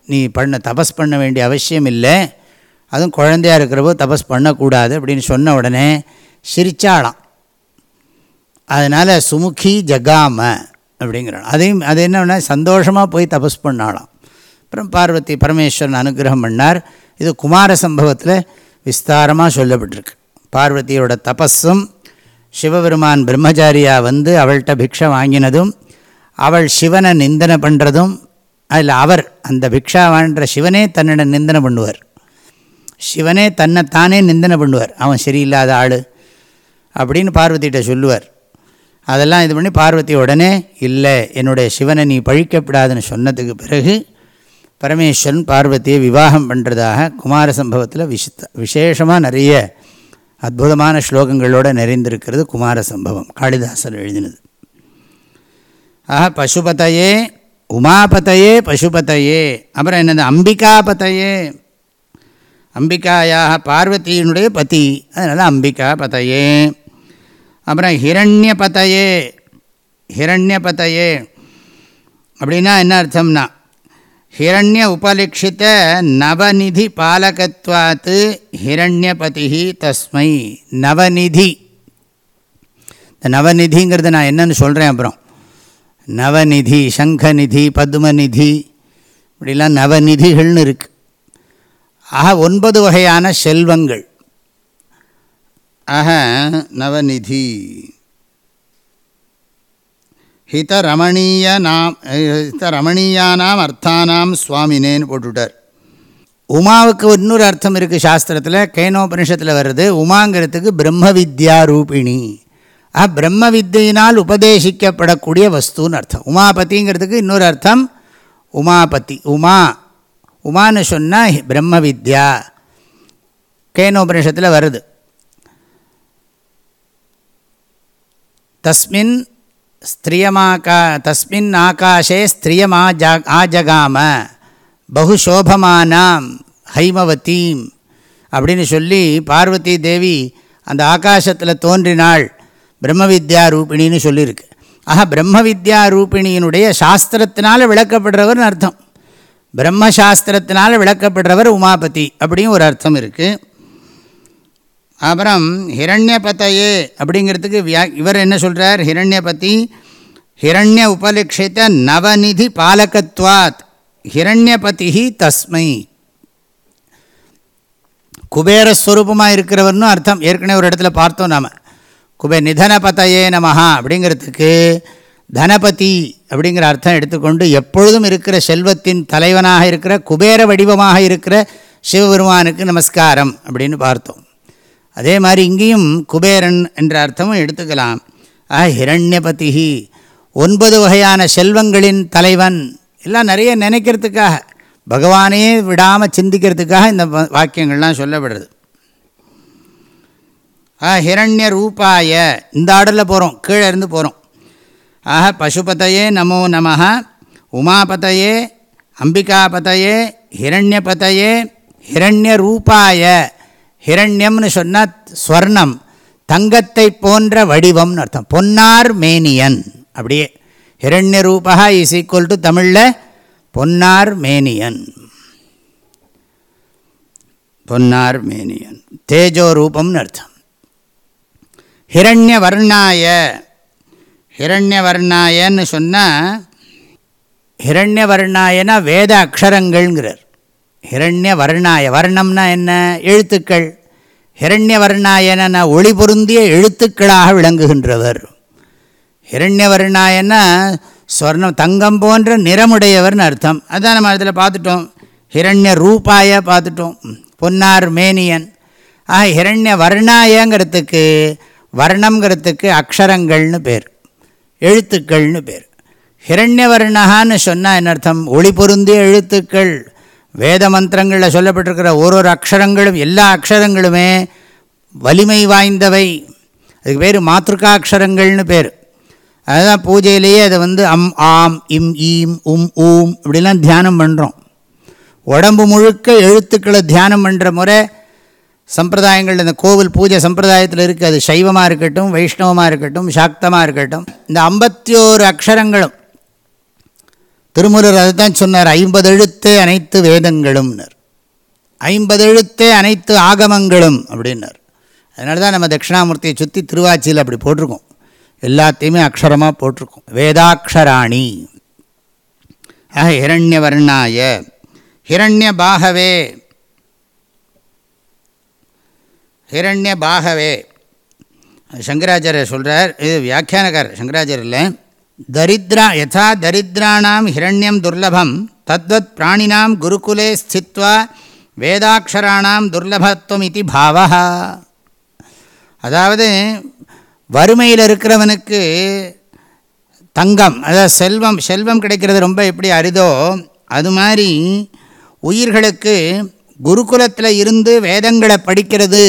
நீ பண்ண தபஸ் பண்ண வேண்டிய அவசியம் இல்லை அதுவும் குழந்தையாக இருக்கிறப்போ தபஸ் பண்ணக்கூடாது அப்படின்னு சொன்ன உடனே சிரிச்சாளாம். அதனால் சுமுகி ஜகாம அப்படிங்கிறாள். அதையும் அது என்னன்னா சந்தோஷமாக போய் தபஸ் பண்ணாலாம் அப்புறம் பார்வதி பரமேஸ்வரன் அனுகிரகம் பண்ணார். இது குமார சம்பவத்தில் விஸ்தாரமாக சொல்லப்பட்டிருக்கு. பார்வதியோட தபஸும் சிவபெருமான் பிரம்மச்சாரியாக வந்து அவள்கிட்ட பிக்ஷை வாங்கினதும் அவள் சிவனை நிந்தனை பண்ணுறதும் அதில் அவர் அந்த பிக்ஷா வாழ்கிற சிவனே தன்னிட நிந்தனை பண்ணுவார். சிவனே தன்னை தானே நிந்தனை பண்ணுவார். அவன் சரியில்லாத ஆள் அப்படின்னு பார்வதிகிட்ட சொல்லுவார். அதெல்லாம் இது பண்ணி பார்வதி உடனே இல்லை என்னுடைய சிவனை நீ பழிக்கப்படாதுன்னு சொன்னதுக்கு பிறகு பரமேஸ்வரன் பார்வதியை விவாகம் பண்ணுறதாக குமார சம்பவத்தில் விசித்த விசேஷமாக நிறைய அற்புதமான ஸ்லோகங்களோடு நிறைந்திருக்கிறது குமார சம்பவம். காளிதாசன் எழுதினது. ஆஹா பசுபதையே உமாபதையே பசுபதையே. அப்புறம் என்னது? அம்பிகாபதையே. அம்பிகாயாக பார்வதியினுடைய பதி. அதனால் அம்பிகா பதையே அப்புறம் ஹிரண்யபதையே. ஹிரண்யபதையே. அப்படின்னா என்ன அர்த்தம்னா ஹிரண்ய உபலட்சித்த நவநிதி பாலகத்வாத்து ஹிரண்யபதி தஸ்மை. நவநிதி. இந்த நவநிதிங்கிறது நான் என்னன்னு சொல்கிறேன் அப்புறம். நவநிதி சங்கநிதி பத்மநிதி இப்படிலாம் நவநிதிகள்னு இருக்குது ஆக ஒன்பது வகையான செல்வங்கள். ஆக நவநிதி. ஹித ரமணீய நாம் ஹித ரமணீயானாம் அர்த்தானாம் சுவாமினேன்னு போட்டுட்டார். உமாவுக்கு இன்னொரு அர்த்தம் இருக்குது சாஸ்திரத்தில் கேனோபனிஷத்தில் வருது உமாங்கிறதுக்கு பிரம்ம வித்யா ரூபிணி. ஆ பிரம்ம வித்தியினால் உபதேசிக்கப்படக்கூடிய வஸ்துன்னு அர்த்தம். உமாபதிங்கிறதுக்கு இன்னொரு அர்த்தம் உமாபதி உமா. உமான்னு சொன்னால் பிரம்ம வித்யா கேனோபனிஷத்தில் வருது. தஸ்மின் ஸ்திரியமாக்கா தஸ்மின் ஆகாஷே ஸ்திரியம் ஆஜகாம. பகுசோபமானாம் ஹைமவதீம். அப்படின்னு சொல்லி பார்வதி தேவி அந்த ஆகாசத்தில் தோன்றினாள். பிரம்ம வித்யா ரூபிணின்னு சொல்லியிருக்கு. ஆஹா பிரம்ம வித்யா ரூபிணியினுடைய சாஸ்திரத்தினால் விளக்கப்படுறவர்னு அர்த்தம். பிரம்மசாஸ்திரத்தினால் விளக்கப்படுறவர் உமாபதி அப்படின்னு ஒரு அர்த்தம் இருக்குது அப்புறம் ஹிரண்யபதையே அப்படிங்கிறதுக்கு வியா இவர் என்ன சொல்கிறார் ஹிரண்யபதி ஹிரண்ய உபலட்சித்த நவநிதி பாலகத்வாத் ஹிரண்யபதி தஸ்மை. குபேரஸ்வரூபமாக இருக்கிறவர்னு அர்த்தம். ஏற்கனவே ஒரு இடத்துல பார்த்தோம் நாம். குபே நிதனபதையே நமஹா அப்படிங்கிறதுக்கு தனபதி அப்படிங்கிற அர்த்தம் எடுத்துக்கொண்டு எப்பொழுதும் இருக்கிற செல்வத்தின் தலைவனாக இருக்கிற குபேர வடிவமாக இருக்கிற சிவபெருமானுக்கு நமஸ்காரம் அப்படின்னு பார்த்தோம். அதே மாதிரி இங்கேயும் குபேரன் என்ற அர்த்தமும் எடுத்துக்கலாம். ஆ ஹிரண்யபதி ஒன்பது வகையான செல்வங்களின் தலைவன். எல்லாம் நிறைய நினைக்கிறதுக்காக பகவானே விடாமல் சிந்திக்கிறதுக்காக இந்த வாக்கியங்கள்லாம் சொல்லப்படுறது ஹிரண்ய ரூபாய இந்த ஆர்டரில் போகிறோம் கீழே இருந்து போகிறோம் ஆக பசுபதையே நமோ நம உமாபதையே அம்பிகாபதையே ஹிரண்யபதையே ஹிரண்ய ரூபாய ஹிரண்யம்னு சொன்னால் ஸ்வர்ணம் தங்கத்தை போன்ற வடிவம்னு அர்த்தம். பொன்னார் மேனியன். அப்படியே ஹிரண்ய ரூபா இஸ் ஈக்குவல் டு தமிழில் பொன்னார் மேனியன். பொன்னார் மேனியன். தேஜோ ரூபம்னு அர்த்தம். ஹிரண்ய வர்ணாய ஹிரண்ய வர்ணாயன்னு சொன்னால் ஹிரண்ய வர்ணாயனா வேத அக்ஷரங்கள்ங்கிறார். ஹிரண்ய வர்ணாய வர்ணம்னா என்ன? எழுத்துக்கள். ஹிரண்ய வர்ணாயன ஒளி பொருந்திய எழுத்துக்களாக விளங்குகின்றவர். ஹிரண்ய வர்ணாயன்னா ஸ்வர்ணம் தங்கம் போன்ற நிறமுடையவர்னு அர்த்தம். அதான் நம்ம அதில் பார்த்துட்டோம். ஹிரண்ய ரூபாய பார்த்துட்டோம். பொன்னார் மேனியன். ஆக ஹிரண்ய வர்ணாயங்கிறதுக்கு வர்ணங்கிறதுக்கு அக்ஷரங்கள்னு பேர் எழுத்துக்கள்னு பேர். ஹிரண்ய வர்ணகான்னு சொன்னால் என்ன அர்த்தம்? ஒளி பொருந்திய எழுத்துக்கள். வேத மந்திரங்களில் சொல்லப்பட்டிருக்கிற ஒரு ஒரு அக்ஷரங்களும் எல்லா அக்ஷரங்களுமே வலிமை வாய்ந்தவை. அதுக்கு பேர் மாத்திருக்காட்சரங்கள்னு பேர். அதுதான் பூஜையிலேயே அதை வந்து அம் ஆம் இம் ஈம் உம் ஊம் இப்படிலாம் தியானம் பண்ணுறோம் உடம்பு முழுக்க எழுத்துக்களை தியானம் பண்ணுற முறை சம்பிரதாயங்கள் இந்த கோவில் பூஜை சம்பிரதாயத்தில் இருக்குது அது சைவமாக இருக்கட்டும் வைஷ்ணவமாக இருக்கட்டும் சாக்தமாக இருக்கட்டும். இந்த ஐம்பத்தி ஓரு அக்ஷரங்களும் திருமுருகர் அதை தான் சொன்னார் ஐம்பது எழுத்தே அனைத்து வேதங்களும்னர். ஐம்பது எழுத்தே அனைத்து ஆகமங்களும் அப்படின்னார். அதனால தான் நம்ம தட்சிணாமூர்த்தியை சுற்றி திருவாச்சியில் அப்படி போட்டிருக்கோம். எல்லாத்தையுமே அக்ஷரமாக போட்டிருக்கோம். வேதாட்சராணி ஆக ஹிரண்ய வர்ணாய ஹிரண்ய பாகவே ஹிரண்ய பாகவே சங்கராச்சாரியர் சொல்கிறார் இது வியாக்கியானக்கார் சங்கராச்சாரியில் தரித்ரா யதா தரித்ராணாம் ஹிரண்யம் துர்லபம் தத்வத் பிராணினாம் குருகுலே ஸ்தித்வா வேதாட்சராணாம் துர்லபத்துவம் இது பாவா அதாவது வறுமையில் இருக்கிறவனுக்கு தங்கம் அதாவது செல்வம் செல்வம் கிடைக்கிறது ரொம்ப எப்படி அரிதோ அது மாதிரி உயிர்களுக்கு குருகுலத்தில் இருந்து வேதங்களை படிக்கிறது.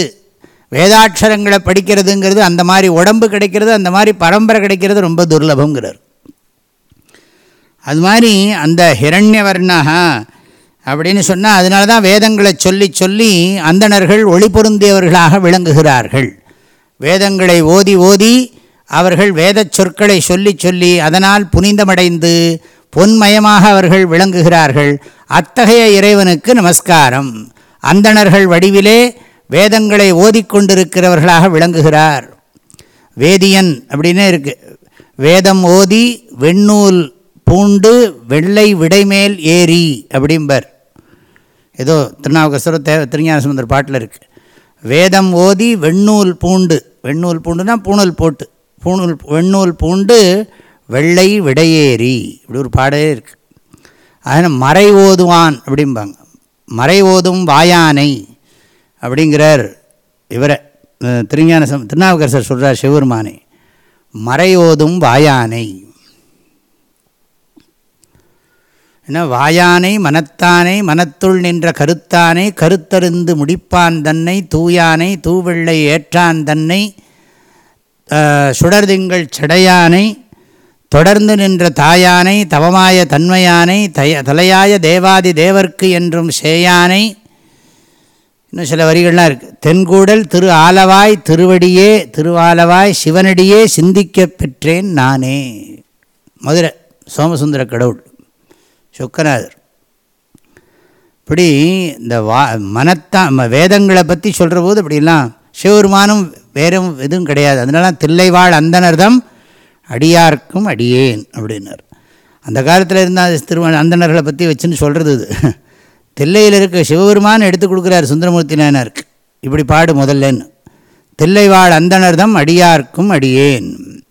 வேதாட்சரங்களை படிக்கிறதுங்கிறது அந்த மாதிரி உடம்பு கிடைக்கிறது அந்த மாதிரி பரம்பரை கிடைக்கிறது ரொம்ப துர்லபங்கிறார் அது மாதிரி அந்த ஹிரண்யவர்ணா அப்படின்னு சொன்னால் அதனால தான் வேதங்களை சொல்லி சொல்லி அந்தணர்கள் ஒளி பொருந்தியவர்களாக விளங்குகிறார்கள். வேதங்களை ஓதி ஓதி அவர்கள் வேதச் சொற்களை சொல்லி சொல்லி அதனால் புனிதமடைந்து பொன்மயமாக அவர்கள் விளங்குகிறார்கள். அத்தகைய இறைவனுக்கு நமஸ்காரம். அந்தணர்கள் வடிவிலே வேதங்களை ஓதிக்கொண்டிருக்கிறவர்களாக விளங்குகிறார். வேதியன் அப்படின்னே இருக்குது வேதம் ஓதி வெண்ணூல் பூண்டு வெள்ளை விடைமேல் ஏறி அப்படிம்பர். ஏதோ திருநாவுக்கரசர் தே திருஞானசுந்தர் பாட்டில் இருக்குது வேதம் ஓதி வெண்ணூல் பூண்டு. வெண்ணூல் பூண்டுனா பூணல் போட்டு. பூணூல் வெண்ணூல் பூண்டு வெள்ளை விடையேறி இப்படி ஒரு பாடலே இருக்குது அதனால் மறை ஓதுவான் அப்படிம்பாங்க. மறை ஓதும் வாயானை. அப்படிங்கிறார். இவரை திருஞான சம் திருநாவுக்கரசர் சொல்கிறார் சிவபெருமானை மறையோதும் வாயானை. என்ன வாயானை மனத்தானை மனத்துள் நின்ற கருத்தானை கருத்தருந்து முடிப்பான் தன்னை தூயானை தூவெள்ளை ஏற்றான் தன்னை சுடர்திங்கள் செடையானை தொடர்ந்து நின்ற தாயானை தவமாய தன்மையானை தய தலையாய தேவாதி தேவர்க்கு என்றும் சேயானை இன்னும் சில வரிகள்லாம் இருக்குது தென்கூடல் திரு ஆலவாய் திருவடியே திருவாலவாய் சிவனடியே சிந்திக்க பெற்றேன் நானே. மதுரை சோமசுந்தர கடவுள் சொக்கநாதர் இப்படி இந்த வா மனத்தான் வேதங்களை பற்றி சொல்கிற போது இப்படிலாம் சிவபெருமானும் வேறும் எதுவும் கிடையாது. அதனால தில்லைவாழ் அந்தனர்தம் அடியார்க்கும் அடியேன் அப்படின்னார். அந்த காலத்தில் இருந்தால் திருமண அந்தணர்களை பற்றி வச்சுன்னு சொல்கிறது இது. தில்லையில் இருக்க சிவபெருமான் எடுத்து கொடுக்குறார் சுந்தரமூர்த்தி நாயனாருக்கு. இப்படி பாடு முதல்லன்னு. தில்லைவாழ் அந்தணர்தம் அடியார்க்கும் அடியேன்.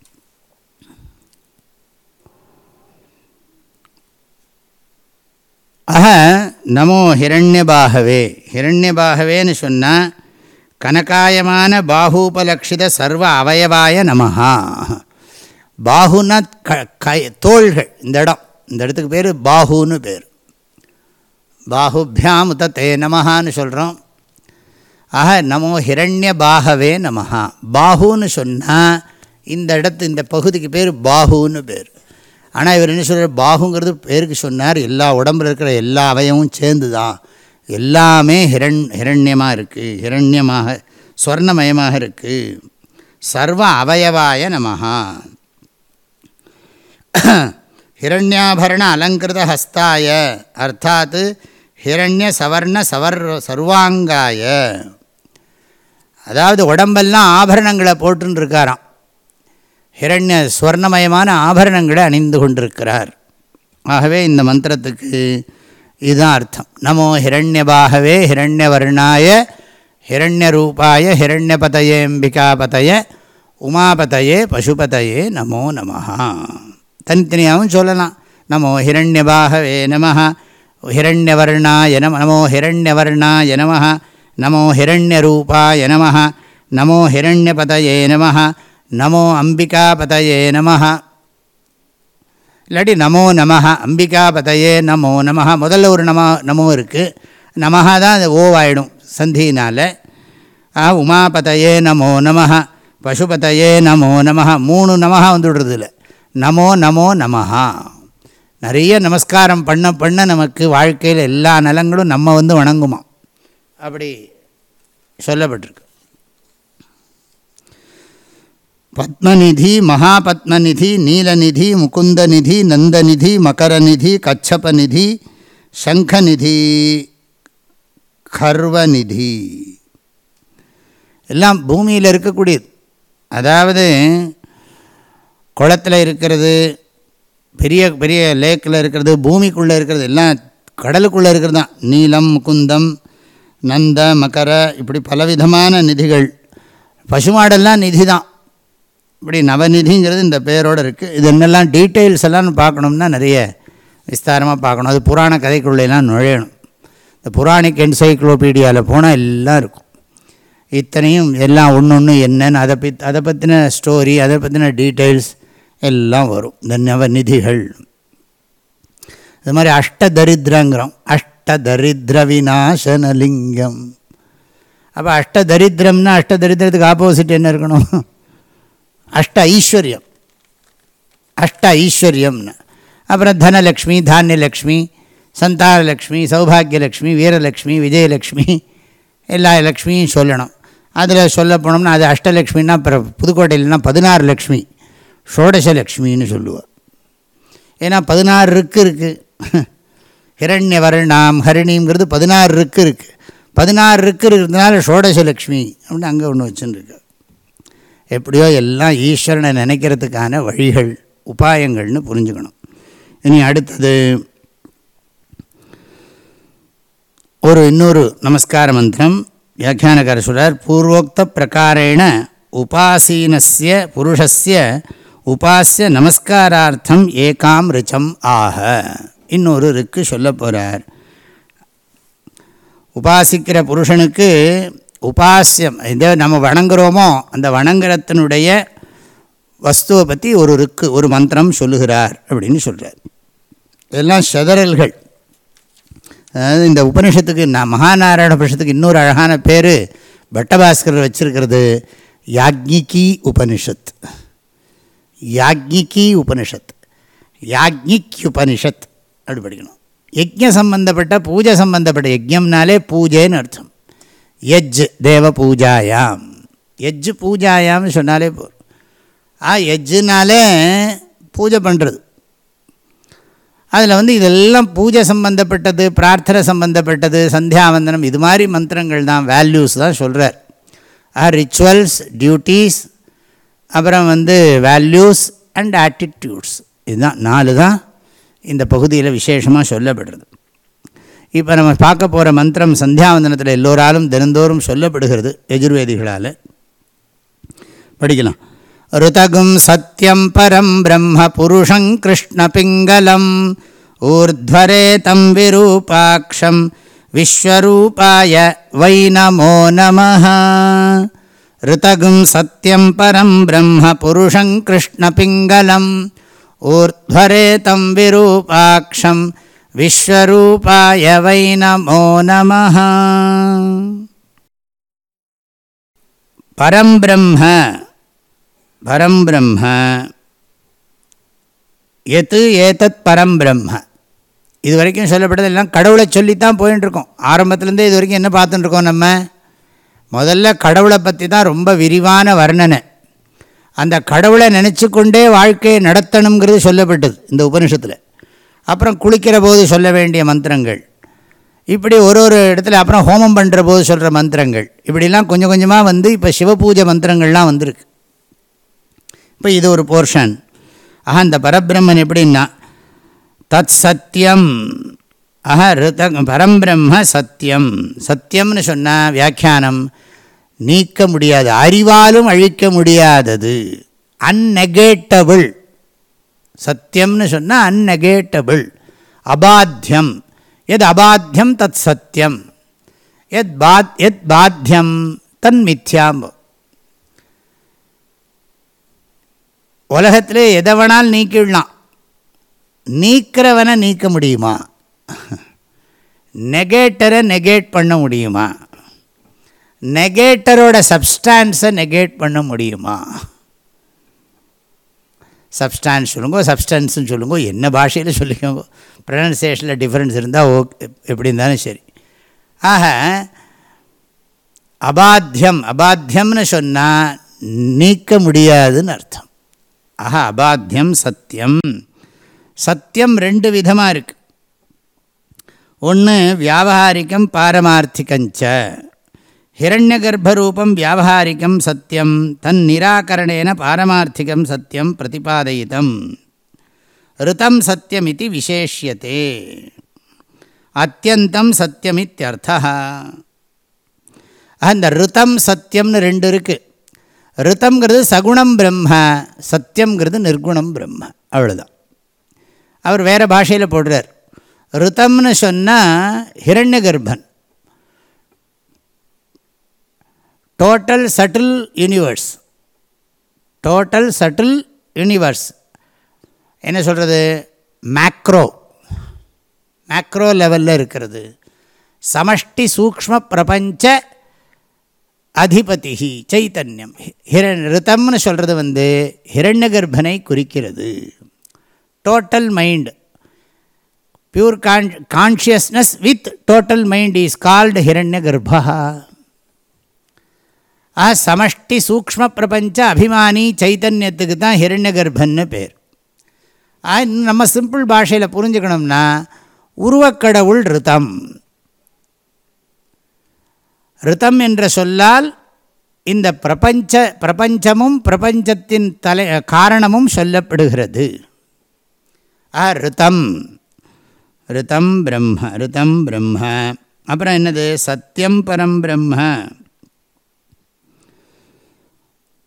ஆக நமோ ஹிரண்யபாகவே. ஹிரண்யபாகவேன்னு சொன்னால் கனகாயமான பாகூபலக்ஷித சர்வ அவயவாய நமஹா. பாகுனா க கை தோள்கள் இந்த இடம். இந்த இடத்துக்கு பேர் பாகுன்னு பேர். பாகுபியாம் தே நமஹான்னு சொல்கிறோம் ஆக நமோ ஹிரண்ய பாகவே நமஹா. பாகுன்னு சொன்னால் இந்த இடத்து இந்த பகுதிக்கு பேர் பாகுன்னு பேர். ஆனால் இவர் என்ன சொல்கிறார் பாகுங்கிறது பேருக்கு சொன்னார். எல்லா உடம்பில் இருக்கிற எல்லா அவயமும் சேர்ந்து தான் எல்லாமே ஹிரண் ஹிரண்யமாக இருக்குது ஹிரண்யமாக ஸ்வர்ணமயமாக இருக்குது சர்வ அவயவாய நமஹா. ஹிரண்யாபரண அலங்கிருத ஹஸ்தாய. அர்த்தாத் ஹிரண்ய சவர்ண சவர் சர்வாங்காய. அதாவது உடம்பெல்லாம் ஆபரணங்களை போட்டுருக்காராம் ஹிரண்ய ஸ்வர்ணமயமான ஆபரணங்களை அணிந்து கொண்டிருக்கிறார். ஆகவே இந்த மந்திரத்துக்கு இதுதான் அர்த்தம். நமோ ஹிரண்யபாகவே ஹிரண்யவர்ணாய ஹிரண்யரூபாய ஹிரண்யபதயேம்பிகாபதய உமாபதையே பசுபதயே நமோ நமஹா. தனித்தனியாகவும் சொல்லலாம். நமோ ஹிரண்யபாகவே நமஹா. ஹிரண்யவர்ணாய நம நமோ ஹிரண்யவர்ணாய நம நமோ ஹிரண்யரூபாய நம நமோ ஹிரண்யபதயே நம நமோ அம்பிகாபதயே நம இல்லாட்டி நமோ நம அம்பிகாபதயே நமோ நம முதல்ல ஒரு நம நமோ இருக்குது நமஹா தான் அது ஓவாயிடும் சந்தினால் ஆ உமாபதயே நமோ நம பசுபதையே நமோ நம மூணு நமஹா வந்துவிடுறது நமோ நமோ நமஹா. நிறைய நமஸ்காரம் பண்ண பண்ண நமக்கு வாழ்க்கையில் எல்லா நலங்களும் நம்ம வந்து வணங்குமா? அப்படி சொல்லப்பட்டிருக்கு. பத்மநிதி மகாபத்மநிதி நீலநிதி முகுந்தநிதி நந்தநிதி மகரநிதி கச்சபநிதி சங்கநிதி கர்வநிதி. எல்லாம் பூமியில் இருக்கக்கூடியது. அதாவது குளத்தில் இருக்கிறது பெரிய பெரிய லேக்கில் இருக்கிறது பூமிக்குள்ளே இருக்கிறது எல்லாம் கடலுக்குள்ளே இருக்கிறது தான். நீலம் முகுந்தம் நந்த மகர இப்படி பலவிதமான நிதிகள். பசுமாடெல்லாம் நிதி தான். இப்படி நவநிதிங்கிறது இந்த பேரோடு இருக்குது இது என்னெல்லாம் டீட்டெயில்ஸ் எல்லாம் பார்க்கணும்னா நிறைய விஸ்தாரமாக பார்க்கணும். அது புராண கதைக்குள்ளெல்லாம் நுழையணும். இந்த புராணிக் என்சைக்ளோபீடியாவில் போனால் எல்லாம் இருக்கும். இத்தனையும் எல்லாம் ஒன்று ஒன்று என்னன்னு அதை பத் அதை பற்றின ஸ்டோரி அதை பற்றின டீட்டெயில்ஸ் எல்லாம் வரும். இந்த நவநிதிகள். இது மாதிரி அஷ்டதரித்திரங்கிறோம். அஷ்டதரித்திர விநாசனலிங்கம் அப்போ அஷ்டதரித்திரம்னா அஷ்டதரித்திரத்துக்கு ஆப்போசிட் என்ன இருக்கணும்? அஷ்ட ஐஸ்வர்யம் அஷ்ட ஐஸ்வர்யம்னு அப்புறம் தனலக்ஷ்மி தானியலக்ஷ்மி சந்தானலக்ஷ்மி சௌபாகியலக்ஷ்மி வீரலக்ஷ்மி விஜயலக்ஷ்மி எல்லா லக்ஷ்மியும் சொல்லணும். அதில் சொல்ல போனோம்னா அது அஷ்டலக்ஷ்மின்னா அப்புறம் புதுக்கோட்டையிலனா பதினாறு லக்ஷ்மி. ஷோடசலக்ஷ்மின்னு சொல்லுவாள் ஏன்னா பதினாறு ருக்கு இருக்குது ஹிரண்ய வர்ணாம் ஹரிணிங்கிறது பதினாறு ருக்கு இருக்குது பதினாறு ருக்கு இருக்கிறதுனால ஷோடசலக்ஷ்மி அப்படின்னு அங்கே ஒன்று வச்சுருக்கு எப்படியோ எல்லாம் ஈஸ்வரனை நினைக்கிறதுக்கான வழிகள் உபாயங்கள்னு புரிஞ்சுக்கணும். இனி அடுத்தது ஒரு இன்னொரு நமஸ்கார மந்திரம். வியாக்கியானக்கார சொல்கிறார் பூர்வோக்த பிரகாரேண உபாசீனஸ்ய புருஷஸ்ய உபாசிய நமஸ்காரார்த்தம் ஏகாம் ரிச்சம் ஆக. இன்னொரு ருக்கு சொல்ல போகிறார் உபாசிக்கிற புருஷனுக்கு உபாசியம் இதை நம்ம வணங்குறோமோ அந்த வணங்குறத்தினுடைய வஸ்துவை பற்றி ஒரு ருக்கு ஒரு மந்திரம் சொல்லுகிறார் அப்படின்னு சொல்கிறார் இதெல்லாம் செதறல்கள் அதாவது இந்த உபனிஷத்துக்கு நான் மகாநாராயண உபனிஷத்துக்கு இன்னொரு அழகான பேர் பட்டபாஸ்கர் வச்சுருக்கிறது யாக்ஞிகி உபனிஷத். யாக்ஞிக்கி உபனிஷத் யாக்ஞிக்யுபனிஷத் அப்படி படிக்கணும் யஜ்ய சம்பந்தப்பட்ட பூஜை சம்பந்தப்பட்ட யஜ்யம்னாலே பூஜைன்னு அர்த்தம் யஜ் தேவ பூஜாயாம் யஜ் பூஜாயாம்னு சொன்னாலே போதும். ஆ யஜ்ஜுனாலே பூஜை பண்ணுறது அதில் வந்து இதெல்லாம் பூஜை சம்பந்தப்பட்டது பிரார்த்தனை சம்பந்தப்பட்டது சந்தியாவந்தனம் இது மாதிரி மந்திரங்கள் தான் வேல்யூஸ் தான் சொல்கிறார் ஆ ரிச்சுவல்ஸ் டியூட்டீஸ் அப்புறம் வந்து வேல்யூஸ் அண்ட் ஆட்டிடியூட்ஸ் இதுதான் நாலு தான் இந்த பகுதியில் விசேஷமாக சொல்லப்படுறது. இப்போ நம்ம பார்க்க போகிற மந்திரம் சந்தியாவந்தனத்தில் எல்லோராலும் தினந்தோறும் சொல்லப்படுகிறது எஜுர்வேதிகளால் படிக்கலாம். ருதகும் சத்தியம் பரம் பிரம்ம புருஷங் கிருஷ்ண பிங்கலம் ஊர்த்வரே தம் விரூபாட்சம் விஸ்வரூபாய வை நமோ நமஹா. ऋतगुं सत्यं परं ब्रह्म पुरुषं कृष्णपिङ्गलम् ऊर्ध्वरेतं विरूपाक्षं विश्वरूपाय वै नमो नमः परं ब्रह्म परं ब्रह्म எத்து ஏதத் பரம் பிரம்ம இது வரைக்கும் சொல்லப்பட்டது எல்லாம் கடவுளை சொல்லித்தான் போயின்னு இருக்கோம் ஆரம்பத்துலேருந்தே இது வரைக்கும் என்ன பார்த்துட்டு இருக்கோம் நம்ம முதல்ல கடவுளை பற்றி தான் ரொம்ப விரிவான வர்ணனை. அந்த கடவுளை நினச்சி கொண்டே வாழ்க்கையை நடத்தணுங்கிறது சொல்லப்பட்டது இந்த உபனிஷத்தில். அப்புறம் குளிக்கிற போது சொல்ல வேண்டிய மந்திரங்கள். இப்படி ஒரு ஒரு இடத்துல அப்புறம் ஹோமம் பண்ணுற போது சொல்கிற மந்திரங்கள். இப்படிலாம் கொஞ்சம் கொஞ்சமாக வந்து இப்போ சிவபூஜை மந்திரங்கள்லாம் வந்திருக்கு. இப்போ இது ஒரு போர்ஷன் ஆஹா இந்த பரபிரம்மன் எப்படின்னா தத் சத்தியம் ஆஹா ரித பரம்பிரம்ம சத்தியம் சத்தியம்னு சொன்னால் வியாக்கியானம். நீக்க முடியாது அறிவாலும் அழிக்க முடியாதது. அந்நெகேட்டபிள் சத்தியம்னு சொன்னால் அந்நெகேட்டபிள் அபாத்தியம். எத் அபாத்தியம்? தத் சத்தியம். எத் பாத் எத் பாத்தியம்? தன் மித்யாம். உலகத்திலே எதை வேணாலும் நீக்கிடலாம். நீக்கிறவனை நீக்க முடியுமா? நெகேட்டரை நெகேட் பண்ண முடியுமா? நெகேட்டரோட சப்ஸ்டான்ஸை நெகேட் பண்ண முடியுமா? சப்ஸ்டான்ஸ் சொல்லுங்க சப்ஸ்டன்ஸ்னு சொல்லுங்க என்ன பாஷையில் சொல்லிக்கோங்க. ப்ரனன்சியேஷனில் டிஃப்ரென்ஸ் இருந்தால் ஓகே எப்படி இருந்தாலும் சரி. ஆக அபாத்தியம் அபாத்தியம்னு சொன்னால் நீக்க முடியாதுன்னு அர்த்தம். ஆஹா அபாத்தியம் சத்தியம். சத்தியம் ரெண்டு விதமாக இருக்குது ஒன்று வியாபாரிக்கம் பாரமார்த்திகஞ்ச. ஹிரண்ய கர்ப்பரூபம் வியாபகாரிக்கம் சத்தியம் தன் நிராகரணேன பாரமார்த்திகம் சத்தியம் பிரதிபாதயிதம் ரிதம் சத்தியம் இது விசேஷியத்தே அத்தியந்தம் சத்தியமித்யர்த்தா அந்த ரிதம் சத்தியம்னு ரெண்டு இருக்குது ரிதம்ங்கிறது சகுணம் பிரம்ம சத்தியம்ங்கிறது நிர்குணம் பிரம்ம அவ்வளோதான் அவர் வேறு பாஷையில் போடுறார். ரிதம்னு சொன்னால் ஹிரண்ய கர்ப்பன் total subtle universe total subtle universe என்ன சொல்கிறது மேக்ரோ மேக்ரோ லெவலில் இருக்கிறது. சமஷ்டி சூக்ம பிரபஞ்ச அதிபதி சைத்தன்யம். ஹிரண் ரித்தம்னு சொல்கிறது வந்து ஹிரண்ய கர்ப்பனை குறிக்கிறது. Total mind pure con consciousness with total mind is called Hiranyagarbha. ஆ சமஷ்டி சூக்ம பிரபஞ்ச அபிமானி சைத்தன்யத்துக்கு தான் ஹிரண்ய கர்ப்பன்னு பேர். ஆ நம்ம சிம்பிள் பாஷையில் புரிஞ்சுக்கணும்னா உருவக்கடவுள் ரிதம். ரிதம் என்ற சொல்லால் இந்த பிரபஞ்ச பிரபஞ்சமும் பிரபஞ்சத்தின் தலை காரணமும் சொல்லப்படுகிறது. ஆ ரிதம். ரிதம் பிரம்ம ரிதம் பிரம்ம. அப்புறம் என்னது? சத்தியம் பரம் பிரம்ம.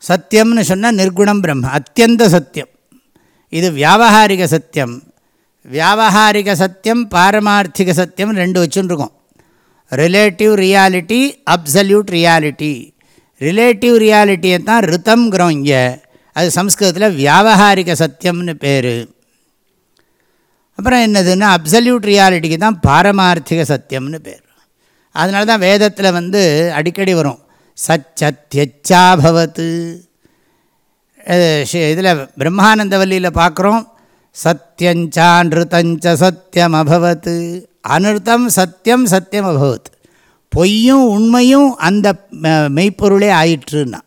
சத்தியம்னு சொன்னால் நிர்குணம் பிரம்ம அத்தியந்த சத்தியம். இது வியாபகாரிக சத்தியம். வியாபகாரிக சத்தியம் பாரமார்த்திக சத்தியம் ரெண்டு வச்சுருக்கோம் relative reality absolute reality relative ரியாலிட்டியை தான் ரித்தம்ங்கிறோம் இங்கே. அது சம்ஸ்கிருதத்தில் வியாபகாரிக சத்தியம்னு பேர். அப்புறம் என்னதுன்னா அப்சல்யூட் ரியாலிட்டிக்கு தான் பாரமார்த்திக சத்தியம்னு பேர். அதனால தான் வேதத்தில் வந்து அடிக்கடி வரும். சச்சத்யச்சாபவத்து இதில் பிரம்மானந்தவல்லியில் பார்க்குறோம் சத்தியஞ்சான்ருத்தஞ்ச சத்தியம் அபவத் அனிருத்தம் சத்தியம் சத்தியம் அபவத் பொய்யும் உண்மையும் அந்த மெய்ப்பொருளே ஆயிற்றுன்னா.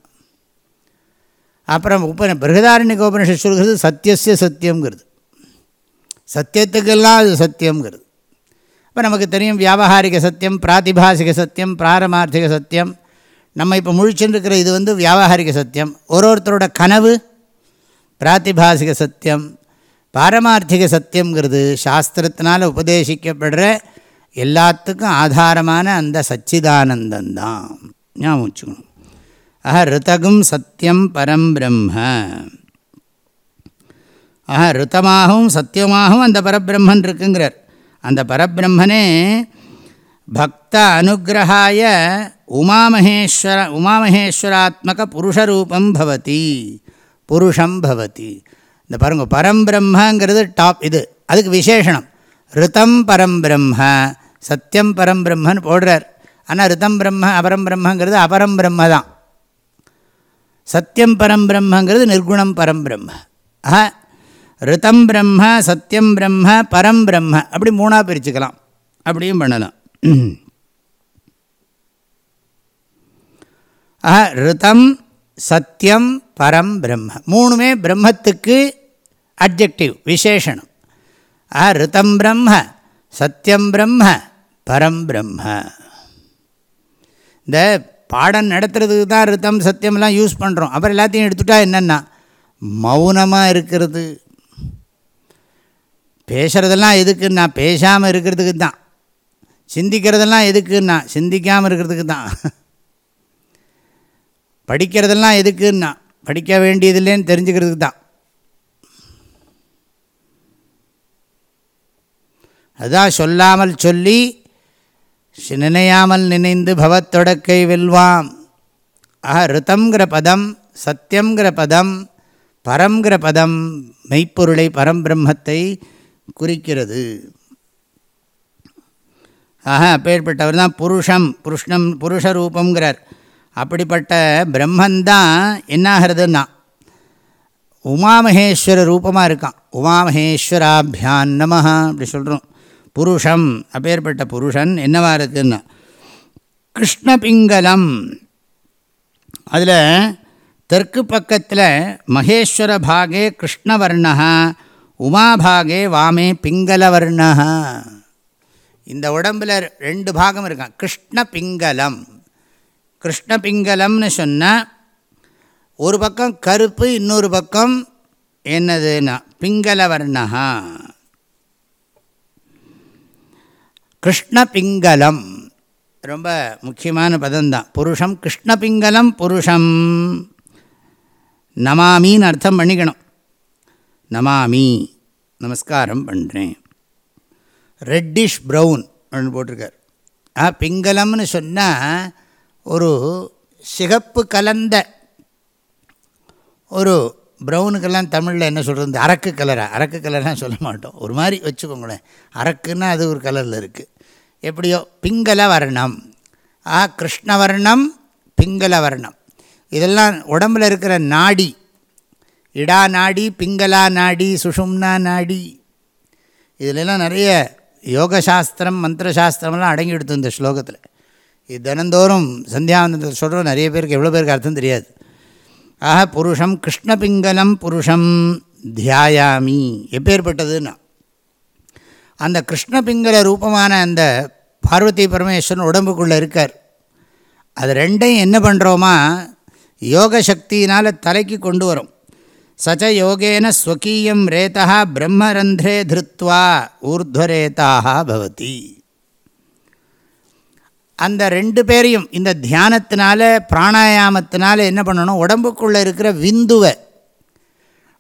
அப்புறம் உப பிருகதாரண்ய உபனிஷத் சொல்கிறது சத்தியசிய சத்தியங்கிறது சத்தியத்துக்கெல்லாம் அது சத்தியங்கிறது இப்போ நமக்கு தெரியும் வியாபகாரிக சத்தியம் பிராத்திபாசிக சத்தியம் பிராரமார்த்திக சத்தியம் நம்ம இப்போ முழிச்சுருக்கிற இது வந்து வியாபாரிக சத்தியம். ஒரு ஒருத்தரோட கனவு பிராத்திபாசிக சத்தியம் பாரமார்த்திக சத்தியங்கிறது சாஸ்திரத்தினால் உபதேசிக்கப்படுற எல்லாத்துக்கும் ஆதாரமான அந்த சச்சிதானந்தந்தான் ஞாபகம் வச்சுக்கணும். ஆஹா ரிதகும் சத்தியம் பரம் பிரம்ம. ஆஹா ரித்தமாகவும் சத்தியமாகவும் அந்த பரபிரம்மன் இருக்குங்கிறார். அந்த பரபிரம்மனே பக்த அனுகிரகாய உமாமகேஸ்வர உமாமகேஸ்வராத்மக புருஷரூபம் பவதி. புருஷம் பவதி. இந்த பாருங்க பரம்பிரம்மங்கிறது டாப் இது. அதுக்கு விசேஷனம் ரிதம் பரம்பிரம்ம சத்தியம் பரம்பிரம்மன்னு போடுறார். ஆனால் ரிதம் பிரம்ம அபரம் பிரம்மங்கிறது அபரம் பிரம்ம தான். சத்தியம் பரம்பிரம்மங்கிறது நிர்குணம் பரம்பிரம்ம ஆஹா ரிதம் பிரம்ம சத்தியம் பிரம்ம பரம் பிரம்ம. அப்படி மூணாக பிரிச்சுக்கலாம். அப்படியும் பண்ணலாம். ரிதம் சத்தியம் பரம் பிரம்ம. மூணுமே பிரம்மத்துக்கு அப்ஜெக்டிவ் விசேஷனம். ஆ ரிதம் பிரம்ம சத்தியம் பிரம்ம பரம் பிரம்ம. இந்த பாடம் நடத்துறதுக்கு தான் ரித்தம் சத்தியம்லாம் யூஸ் பண்ணுறோம் அப்புறம் எல்லாத்தையும் எடுத்துட்டா என்னென்னா மௌனமாக இருக்கிறது. பேசுகிறதெல்லாம் எதுக்குன்னா பேசாமல் இருக்கிறதுக்கு தான். சிந்திக்கிறதெல்லாம் எதுக்குன்னா சிந்திக்காமல் இருக்கிறதுக்கு தான். படிக்கிறதெல்லாம் எதுக்குன்னா படிக்க வேண்டியதில்லைன்னு தெரிஞ்சுக்கிறதுக்கு தான். அதுதான் சொல்லாமல் சொல்லி நினையாமல் நினைந்து பவத்தொடக்கை வெல்வாம். ஆஹா ரிதங்கிற பதம் சத்தியங்கிற பதம் பரங்கிற பதம் மெய்ப்பொருளை பரம்பிரம்மத்தை குறிக்கிறது. ஆக அப்பேற்பட்டவர் தான் புருஷம் புருஷ்ணம் புருஷ ரூபங்கிறார் அப்படிப்பட்ட பிரம்மந்தான் என்னாகிறதுன்னா உமாமகேஸ்வர ரூபமாக இருக்கான். உமாமகேஸ்வராபியான் நமஹ அப்படி சொல்கிறோம் புருஷம் அப்பேற்பட்ட புருஷன் என்னவா இருக்குன்னா கிருஷ்ணபிங்கலம். அதில் தெற்கு பக்கத்தில் மகேஸ்வர பாகே கிருஷ்ணவர்ணா உமாபாகே வாமே பிங்கலவர்ணா இந்த உடம்பில் ரெண்டு பாகம் இருக்கான். கிருஷ்ண பிங்கலம் கிருஷ்ணபிங்கலம்னு சொன்னால் ஒரு பக்கம் கருப்பு இன்னொரு பக்கம் என்னதுன்னா பிங்களவர்ணா கிருஷ்ணபிங்கலம் ரொம்ப முக்கியமான பதம்தான். புருஷம் கிருஷ்ணபிங்கலம் புருஷம் நமாமின்னு அர்த்தம் பண்ணிக்கணும். நமாமி நமஸ்காரம் பண்ணுறேன் ரெட்டிஷ் ப்ரௌன் அப்படின்னு போட்டிருக்கார். ஆ பிங்கலம்னு சொன்னால் ஒரு சிகப்பு கலந்த ஒரு ப்ரௌனுக்கெல்லாம் தமிழில் என்ன சொல்கிறது அரக்கு கலராக அரக்கு கலர்லாம் சொல்ல மாட்டோம். ஒரு மாதிரி வச்சுக்கோங்களேன். அரக்குன்னா அது ஒரு கலரில் இருக்குது எப்படியோ? பிங்கல வர்ணம். ஆ கிருஷ்ணவர்ணம் பிங்கல வர்ணம். இதெல்லாம் உடம்பில் இருக்கிற நாடி. இடா நாடி பிங்களா நாடி சுஷும்னா நாடி. இதிலெல்லாம் நிறைய யோகசாஸ்திரம் மந்திரசாஸ்திரம்லாம் அடங்கி எடுத்து இந்த ஸ்லோகத்தில். இது தினந்தோறும் சந்தியாவந்தத்தில் சொல்கிற நிறைய பேருக்கு எவ்வளோ பேருக்கு அர்த்தம் தெரியாது. ஆக புருஷம் கிருஷ்ணபிங்கலம் புருஷம் தியாயாமி எப்பேற்பட்டதுன்னா. அந்த கிருஷ்ணபிங்கல ரூபமான அந்த பார்வதி பரமேஸ்வரன் உடம்புக்குள்ளே இருக்கார். அது ரெண்டையும் என்ன பண்ணுறோமா யோக சக்தியினால் தலைக்கு கொண்டு வரும். சச்ச யோகேன ஸ்வகீயம் ரேதா பிரம்மரந்திரே திருத்வா ஊர்துவரேதாக பவதி. அந்த ரெண்டு பேரையும் இந்த தியானத்தினால பிராணாயாமத்தினால என்ன பண்ணணும்? உடம்புக்குள்ளே இருக்கிற விந்துவை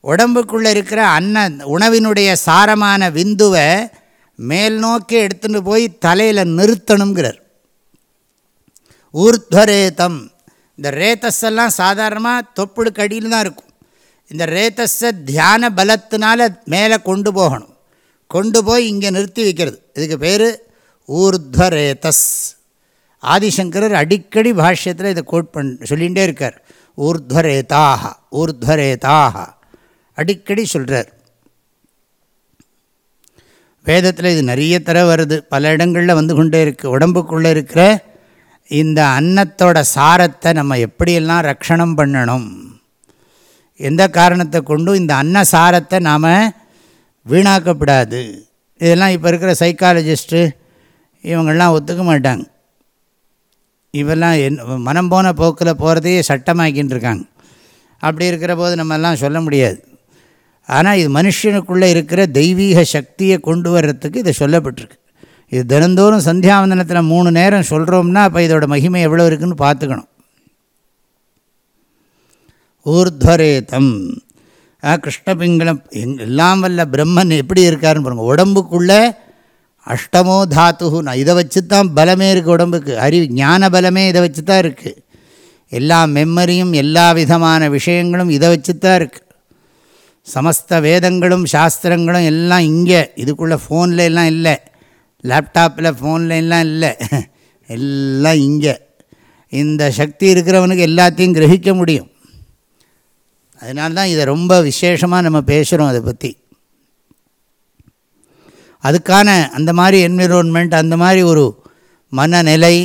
உடம்புக்குள்ளே இருக்கிற அன்ன உணவினுடைய சாரமான விந்துவை மேல் நோக்கி எடுத்துகிட்டு போய் தலையில் நிறுத்தணுங்கிறார். ஊர்த்வரேதம். இந்த ரேத்தஸ் எல்லாம் சாதாரணமாக தொப்புளுக்கு அடியில் தான் இருக்கும். இந்த ரேத்தஸை தியான பலத்தினால மேலே கொண்டு போகணும். கொண்டு போய் இங்கே நிறுத்தி வைக்கிறது. இதுக்கு பேர் ஊர்த்வரேதஸ். ஆதிசங்கரர் அடிக்கடி பாஷ்யத்தில் இதை கோட் பண் சொல்லிகிட்டே இருக்கார். ஊர்த்வரேதாக ஊர்த்வரேதாக. அடிக்கடி சொல்கிறார் வேதத்தில் இது நிறைய தர வருது. பல இடங்களில் வந்து கொண்டே இருக்குது உடம்புக்குள்ளே இருக்கிற இந்த அன்னத்தோட சாரத்தை நம்ம எப்படியெல்லாம் ரக்ஷணம் பண்ணணும்? எந்த காரணத்தை கொண்டும் இந்த அன்ன சாரத்தை நாம் வீணாக்கப்படாது. இதெல்லாம் இப்போ இருக்கிற சைக்காலஜிஸ்ட்டு இவங்கள்லாம் ஒத்துக்க மாட்டாங்க. இவெல்லாம் என் மனம் போன போக்கில் போகிறதையே சட்டமாக்கின்னு இருக்காங்க அப்படி இருக்கிற போது நம்மெல்லாம் சொல்ல முடியாது. ஆனால் இது மனுஷனுக்குள்ளே இருக்கிற தெய்வீக சக்தியை கொண்டு வர்றதுக்கு இது சொல்லப்பட்டிருக்கு. இது தினந்தோறும் சந்தியாவந்தனத்தில் மூணு நேரம் சொல்கிறோம்னா அப்போ இதோட மகிமை எவ்வளோ இருக்குதுன்னு பார்த்துக்கணும். ஊர்த்வரேதம். கிருஷ்ணபிங்களம் எங் எல்லாம் வல்ல பிரம்மன் எப்படி இருக்காருன்னு பாருங்கள் உடம்புக்குள்ளே அஷ்டமோ தாத்து இதை வச்சு தான் பலமே இருக்குது உடம்புக்கு. அறிவு ஞான பலமே இதை வச்சு தான் இருக்குது எல்லா மெம்மரியும் எல்லா விதமான விஷயங்களும் இதை வச்சு தான் இருக்குது சமஸ்த வேதங்களும் சாஸ்திரங்களும் எல்லாம் இங்கே. இதுக்குள்ளே ஃபோனில் எல்லாம் இல்லை. லேப்டாப்பில் ஃபோனில் எல்லாம் இல்லை. எல்லாம் இங்கே. இந்த சக்தி இருக்கிறவனுக்கு எல்லாத்தையும் கிரகிக்க முடியும். அதனால்தான் இதை ரொம்ப விசேஷமாக நம்ம பேசுகிறோம் அதை பற்றி அதுக்கான அந்த மாதிரி என்விரோன்மெண்ட் அந்த மாதிரி ஒரு மனநிலை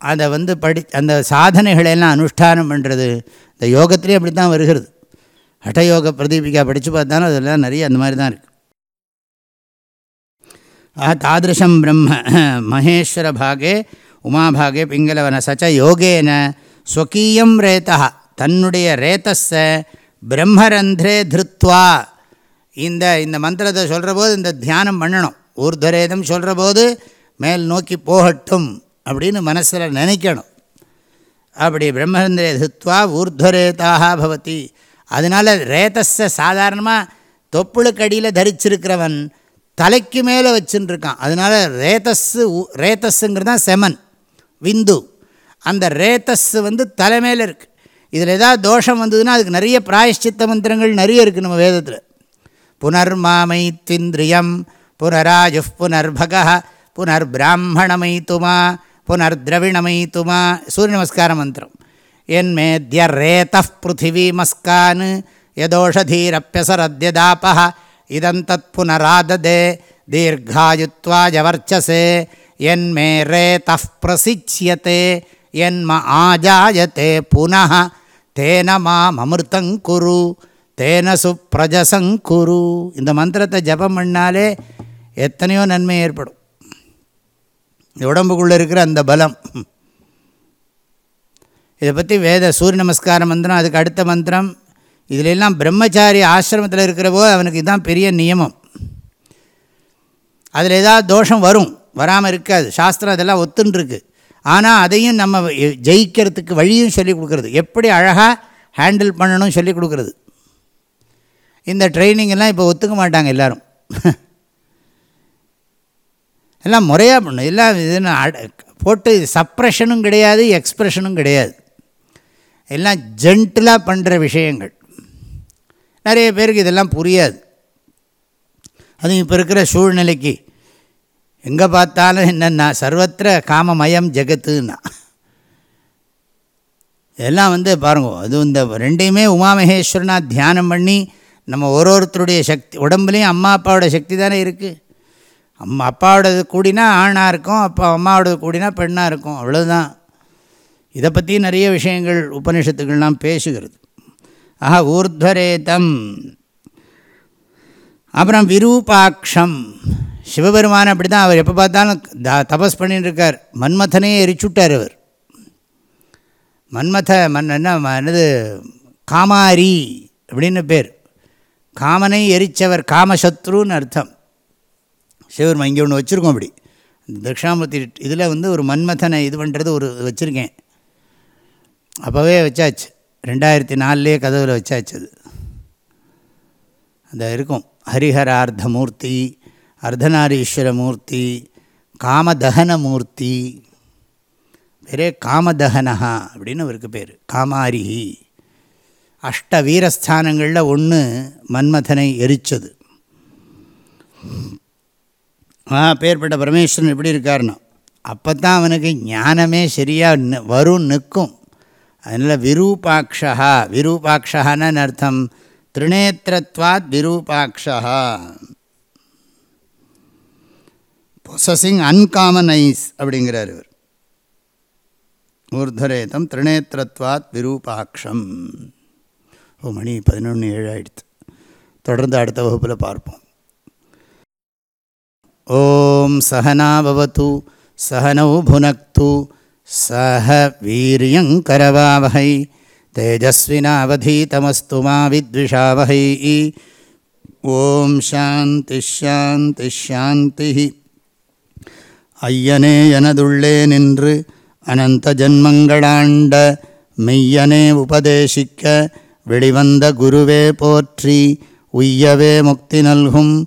அதை வந்து படி அந்த சாதனைகளெல்லாம் அனுஷ்டானம் பண்ணுறது இந்த யோகத்திலே அப்படி தான் வருகிறது. ஹட்டயோக பிரதீபிகா படித்து பார்த்தாலும் அதெல்லாம் நிறைய அந்த மாதிரி தான் இருக்குது ஆஹா தாதிருஷம் பிரம்ம மகேஸ்வர பாகே உமாபாகே பிங்களவன சச்ச யோகேன ஸ்வக்கீயம் ரேத்தா தன்னுடைய ரேத்தஸை பிரம்மரந்திரே திருத்வா. இந்த இந்த மந்திரத்தை சொல்கிற போது இந்த தியானம் பண்ணணும். ஊர்தரேதம் சொல்கிற போது மேல் நோக்கி போகட்டும் அப்படின்னு மனசில் நினைக்கணும். அப்படி பிரம்மரந்திரே திருத்வா ஊர்துவரேதாக பவதி. அதனால் ரேதஸை சாதாரணமாக தொப்புளுக்கடியில் தரிச்சிருக்கிறவன் தலைக்கு மேலே வச்சுட்டுருக்கான் அதனால் ரேதஸ்ஸு ரேதஸ்ஸுங்கிறது தான் செமன் விந்து. அந்த ரேத்தஸ்ஸு வந்து தலை மேலே இருக்குது இதில் ஏதாவது தோஷம் வந்ததுன்னா அதுக்கு நிறைய பிராயஷ்சித்த மந்திரங்கள் நிறைய இருக்குது நம்ம வேதத்தில். புனர்மாமைத்திந்திரியம் புனராஜு புனர்பக புனர்பிராமணமைத்துமா புனர்திரவிணமைத்துமா சூரிய நமஸ்கார மந்திரம் என்மேத்ய ரேத பிருத்திவீமஸ்கான் யதோஷதீரப்பியசரத்யதாப இதந்தத் புனராததே தீர்காயுத்வாஜவர்ச்சசே என்மே ரேத பிரசிச்சியத்தே என்ம ஆஜாயத்தே புனः தேன மாமமிருத்தங்குரு தேன சுப்ரஜசங்குரு இந்த மந்திரத்தை ஜபம் பண்ணாலே எத்தனையோ நன்மை ஏற்படும். உடம்புக்குள்ளே இருக்கிற அந்த பலம். இதை பற்றி வேத சூரிய நமஸ்கார மந்திரம் அதுக்கு அடுத்த மந்திரம் இதிலெல்லாம் பிரம்மச்சாரி ஆசிரமத்தில் இருக்கிற போது அவனுக்கு இதுதான் பெரிய நியமம். அதில் ஏதாவது தோஷம் வரும் வராமல் இருக்காது. சாஸ்திரம் அதெல்லாம் ஒத்துன்ருக்கு ஆனால் அதையும் நம்ம ஜெயிக்கிறதுக்கு வழியும் சொல்லிக் கொடுக்குறது. எப்படி அழகாக ஹேண்டில் பண்ணணும் சொல்லிக் கொடுக்குறது. இந்த ட்ரைனிங்கெல்லாம் இப்போ ஒத்துக்க மாட்டாங்க எல்லோரும். எல்லாம் முறையாக பண்ணும் எல்லாம் இது போட்டு சப்ரெஷனும் கிடையாது எக்ஸ்ப்ரெஷனும் கிடையாது. எல்லாம் ஜென்டிலாக பண்ணுற விஷயங்கள். நிறைய பேருக்கு இதெல்லாம் புரியாது. அதுவும் இப்போ இருக்கிற சூழ்நிலைக்கு எங்கே பார்த்தாலும் என்னென்னா சர்வத்திர காமமயம் ஜெகத்துன்னா. இதெல்லாம் வந்து பாருங்க அது இந்த ரெண்டையுமே உமாமகேஸ்வரனாக தியானம் பண்ணி நம்ம ஒரு ஒருத்தருடைய சக்தி உடம்புலேயும் அம்மா அப்பாவோட சக்தி தானே இருக்குது அம்மா அப்பாவோடது கூடினா ஆணாக இருக்கும் அப்பா அம்மாவோடது கூடினா பெண்ணாக இருக்கும். அவ்வளோதான் இதை பற்றி நிறைய விஷயங்கள் உபனிஷத்துக்கள்லாம் பேசுகிறது. ஆஹா ஊர்த்வரேதம் அப்புறம் விரூபாட்சம் சிவபெருமான் அப்படி தான் அவர் எப்போ பார்த்தாலும் த தபஸ் பண்ணிட்டு இருக்கார் மன்மதனையே எரிச்சுட்டார் அவர். மன்மத மன் என்ன என்னது காமாரி அப்படின்னு பேர். காமனை எரித்தவர் காமசத்ருன்னு அர்த்தம். சிவபெருமா இங்கே ஒன்று வச்சுருக்கோம் அப்படி. இந்த தட்சிணாமூர்த்தி இதில் வந்து ஒரு மன்மதனை இது பண்ணுறது ஒரு வச்சுருக்கேன். அப்போவே வச்சாச்சு. ரெண்டாயிரத்தி நாலுலேயே கதவில் வச்சாச்சு அது. அந்த இருக்கும். ஹரிஹரார்த்த மூர்த்தி அர்த்தநாரீஸ்வர மூர்த்தி காமதகன மூர்த்தி பேரே காமதகனஹா அப்படின்னு அவருக்கு பேர். காமாரிஹி. அஷ்ட வீரஸ்தானங்களில் ஒன்று மன்மதனை எரித்தது பேர்பட்ட பரமேஸ்வரன் எப்படி இருக்காருன்னா அப்போ தான் அவனுக்கு ஞானமே சரியாக வரும் நிற்கும். அதனால் விரூபாட்சா விரூபாட்சான்னு அர்த்தம்? திருநேத்திரத்வாத் விரூபாட்சா பொசஸிங் அன்காமன் ஐஸ் அப்படிங்கிறார் இவர். ஊர்தரேதம் திருநேத்திரத்வாத் விரூபாட்சம் ஓ மணி பதினொன்று ஏழாயிடுத்து தொடர்ந்து அடுத்த வகுப்பில் பார்ப்போம். ஓம் சகனாபவத்து சகனௌ புனக்து சஹ வீரியங்கரவாவகை தேஜஸ்வினாவதீதமஸ்து மா வித்விஷாவகை. ஓம் சாந்தி. ஐயனே எனதுள்ளே நின்று அனந்த ஜன்மங்களாண்ட மெய்யனே உபதேசிக்க வெளிவந்த குருவே போற்றி உய்யவே முக்தி நல்கும்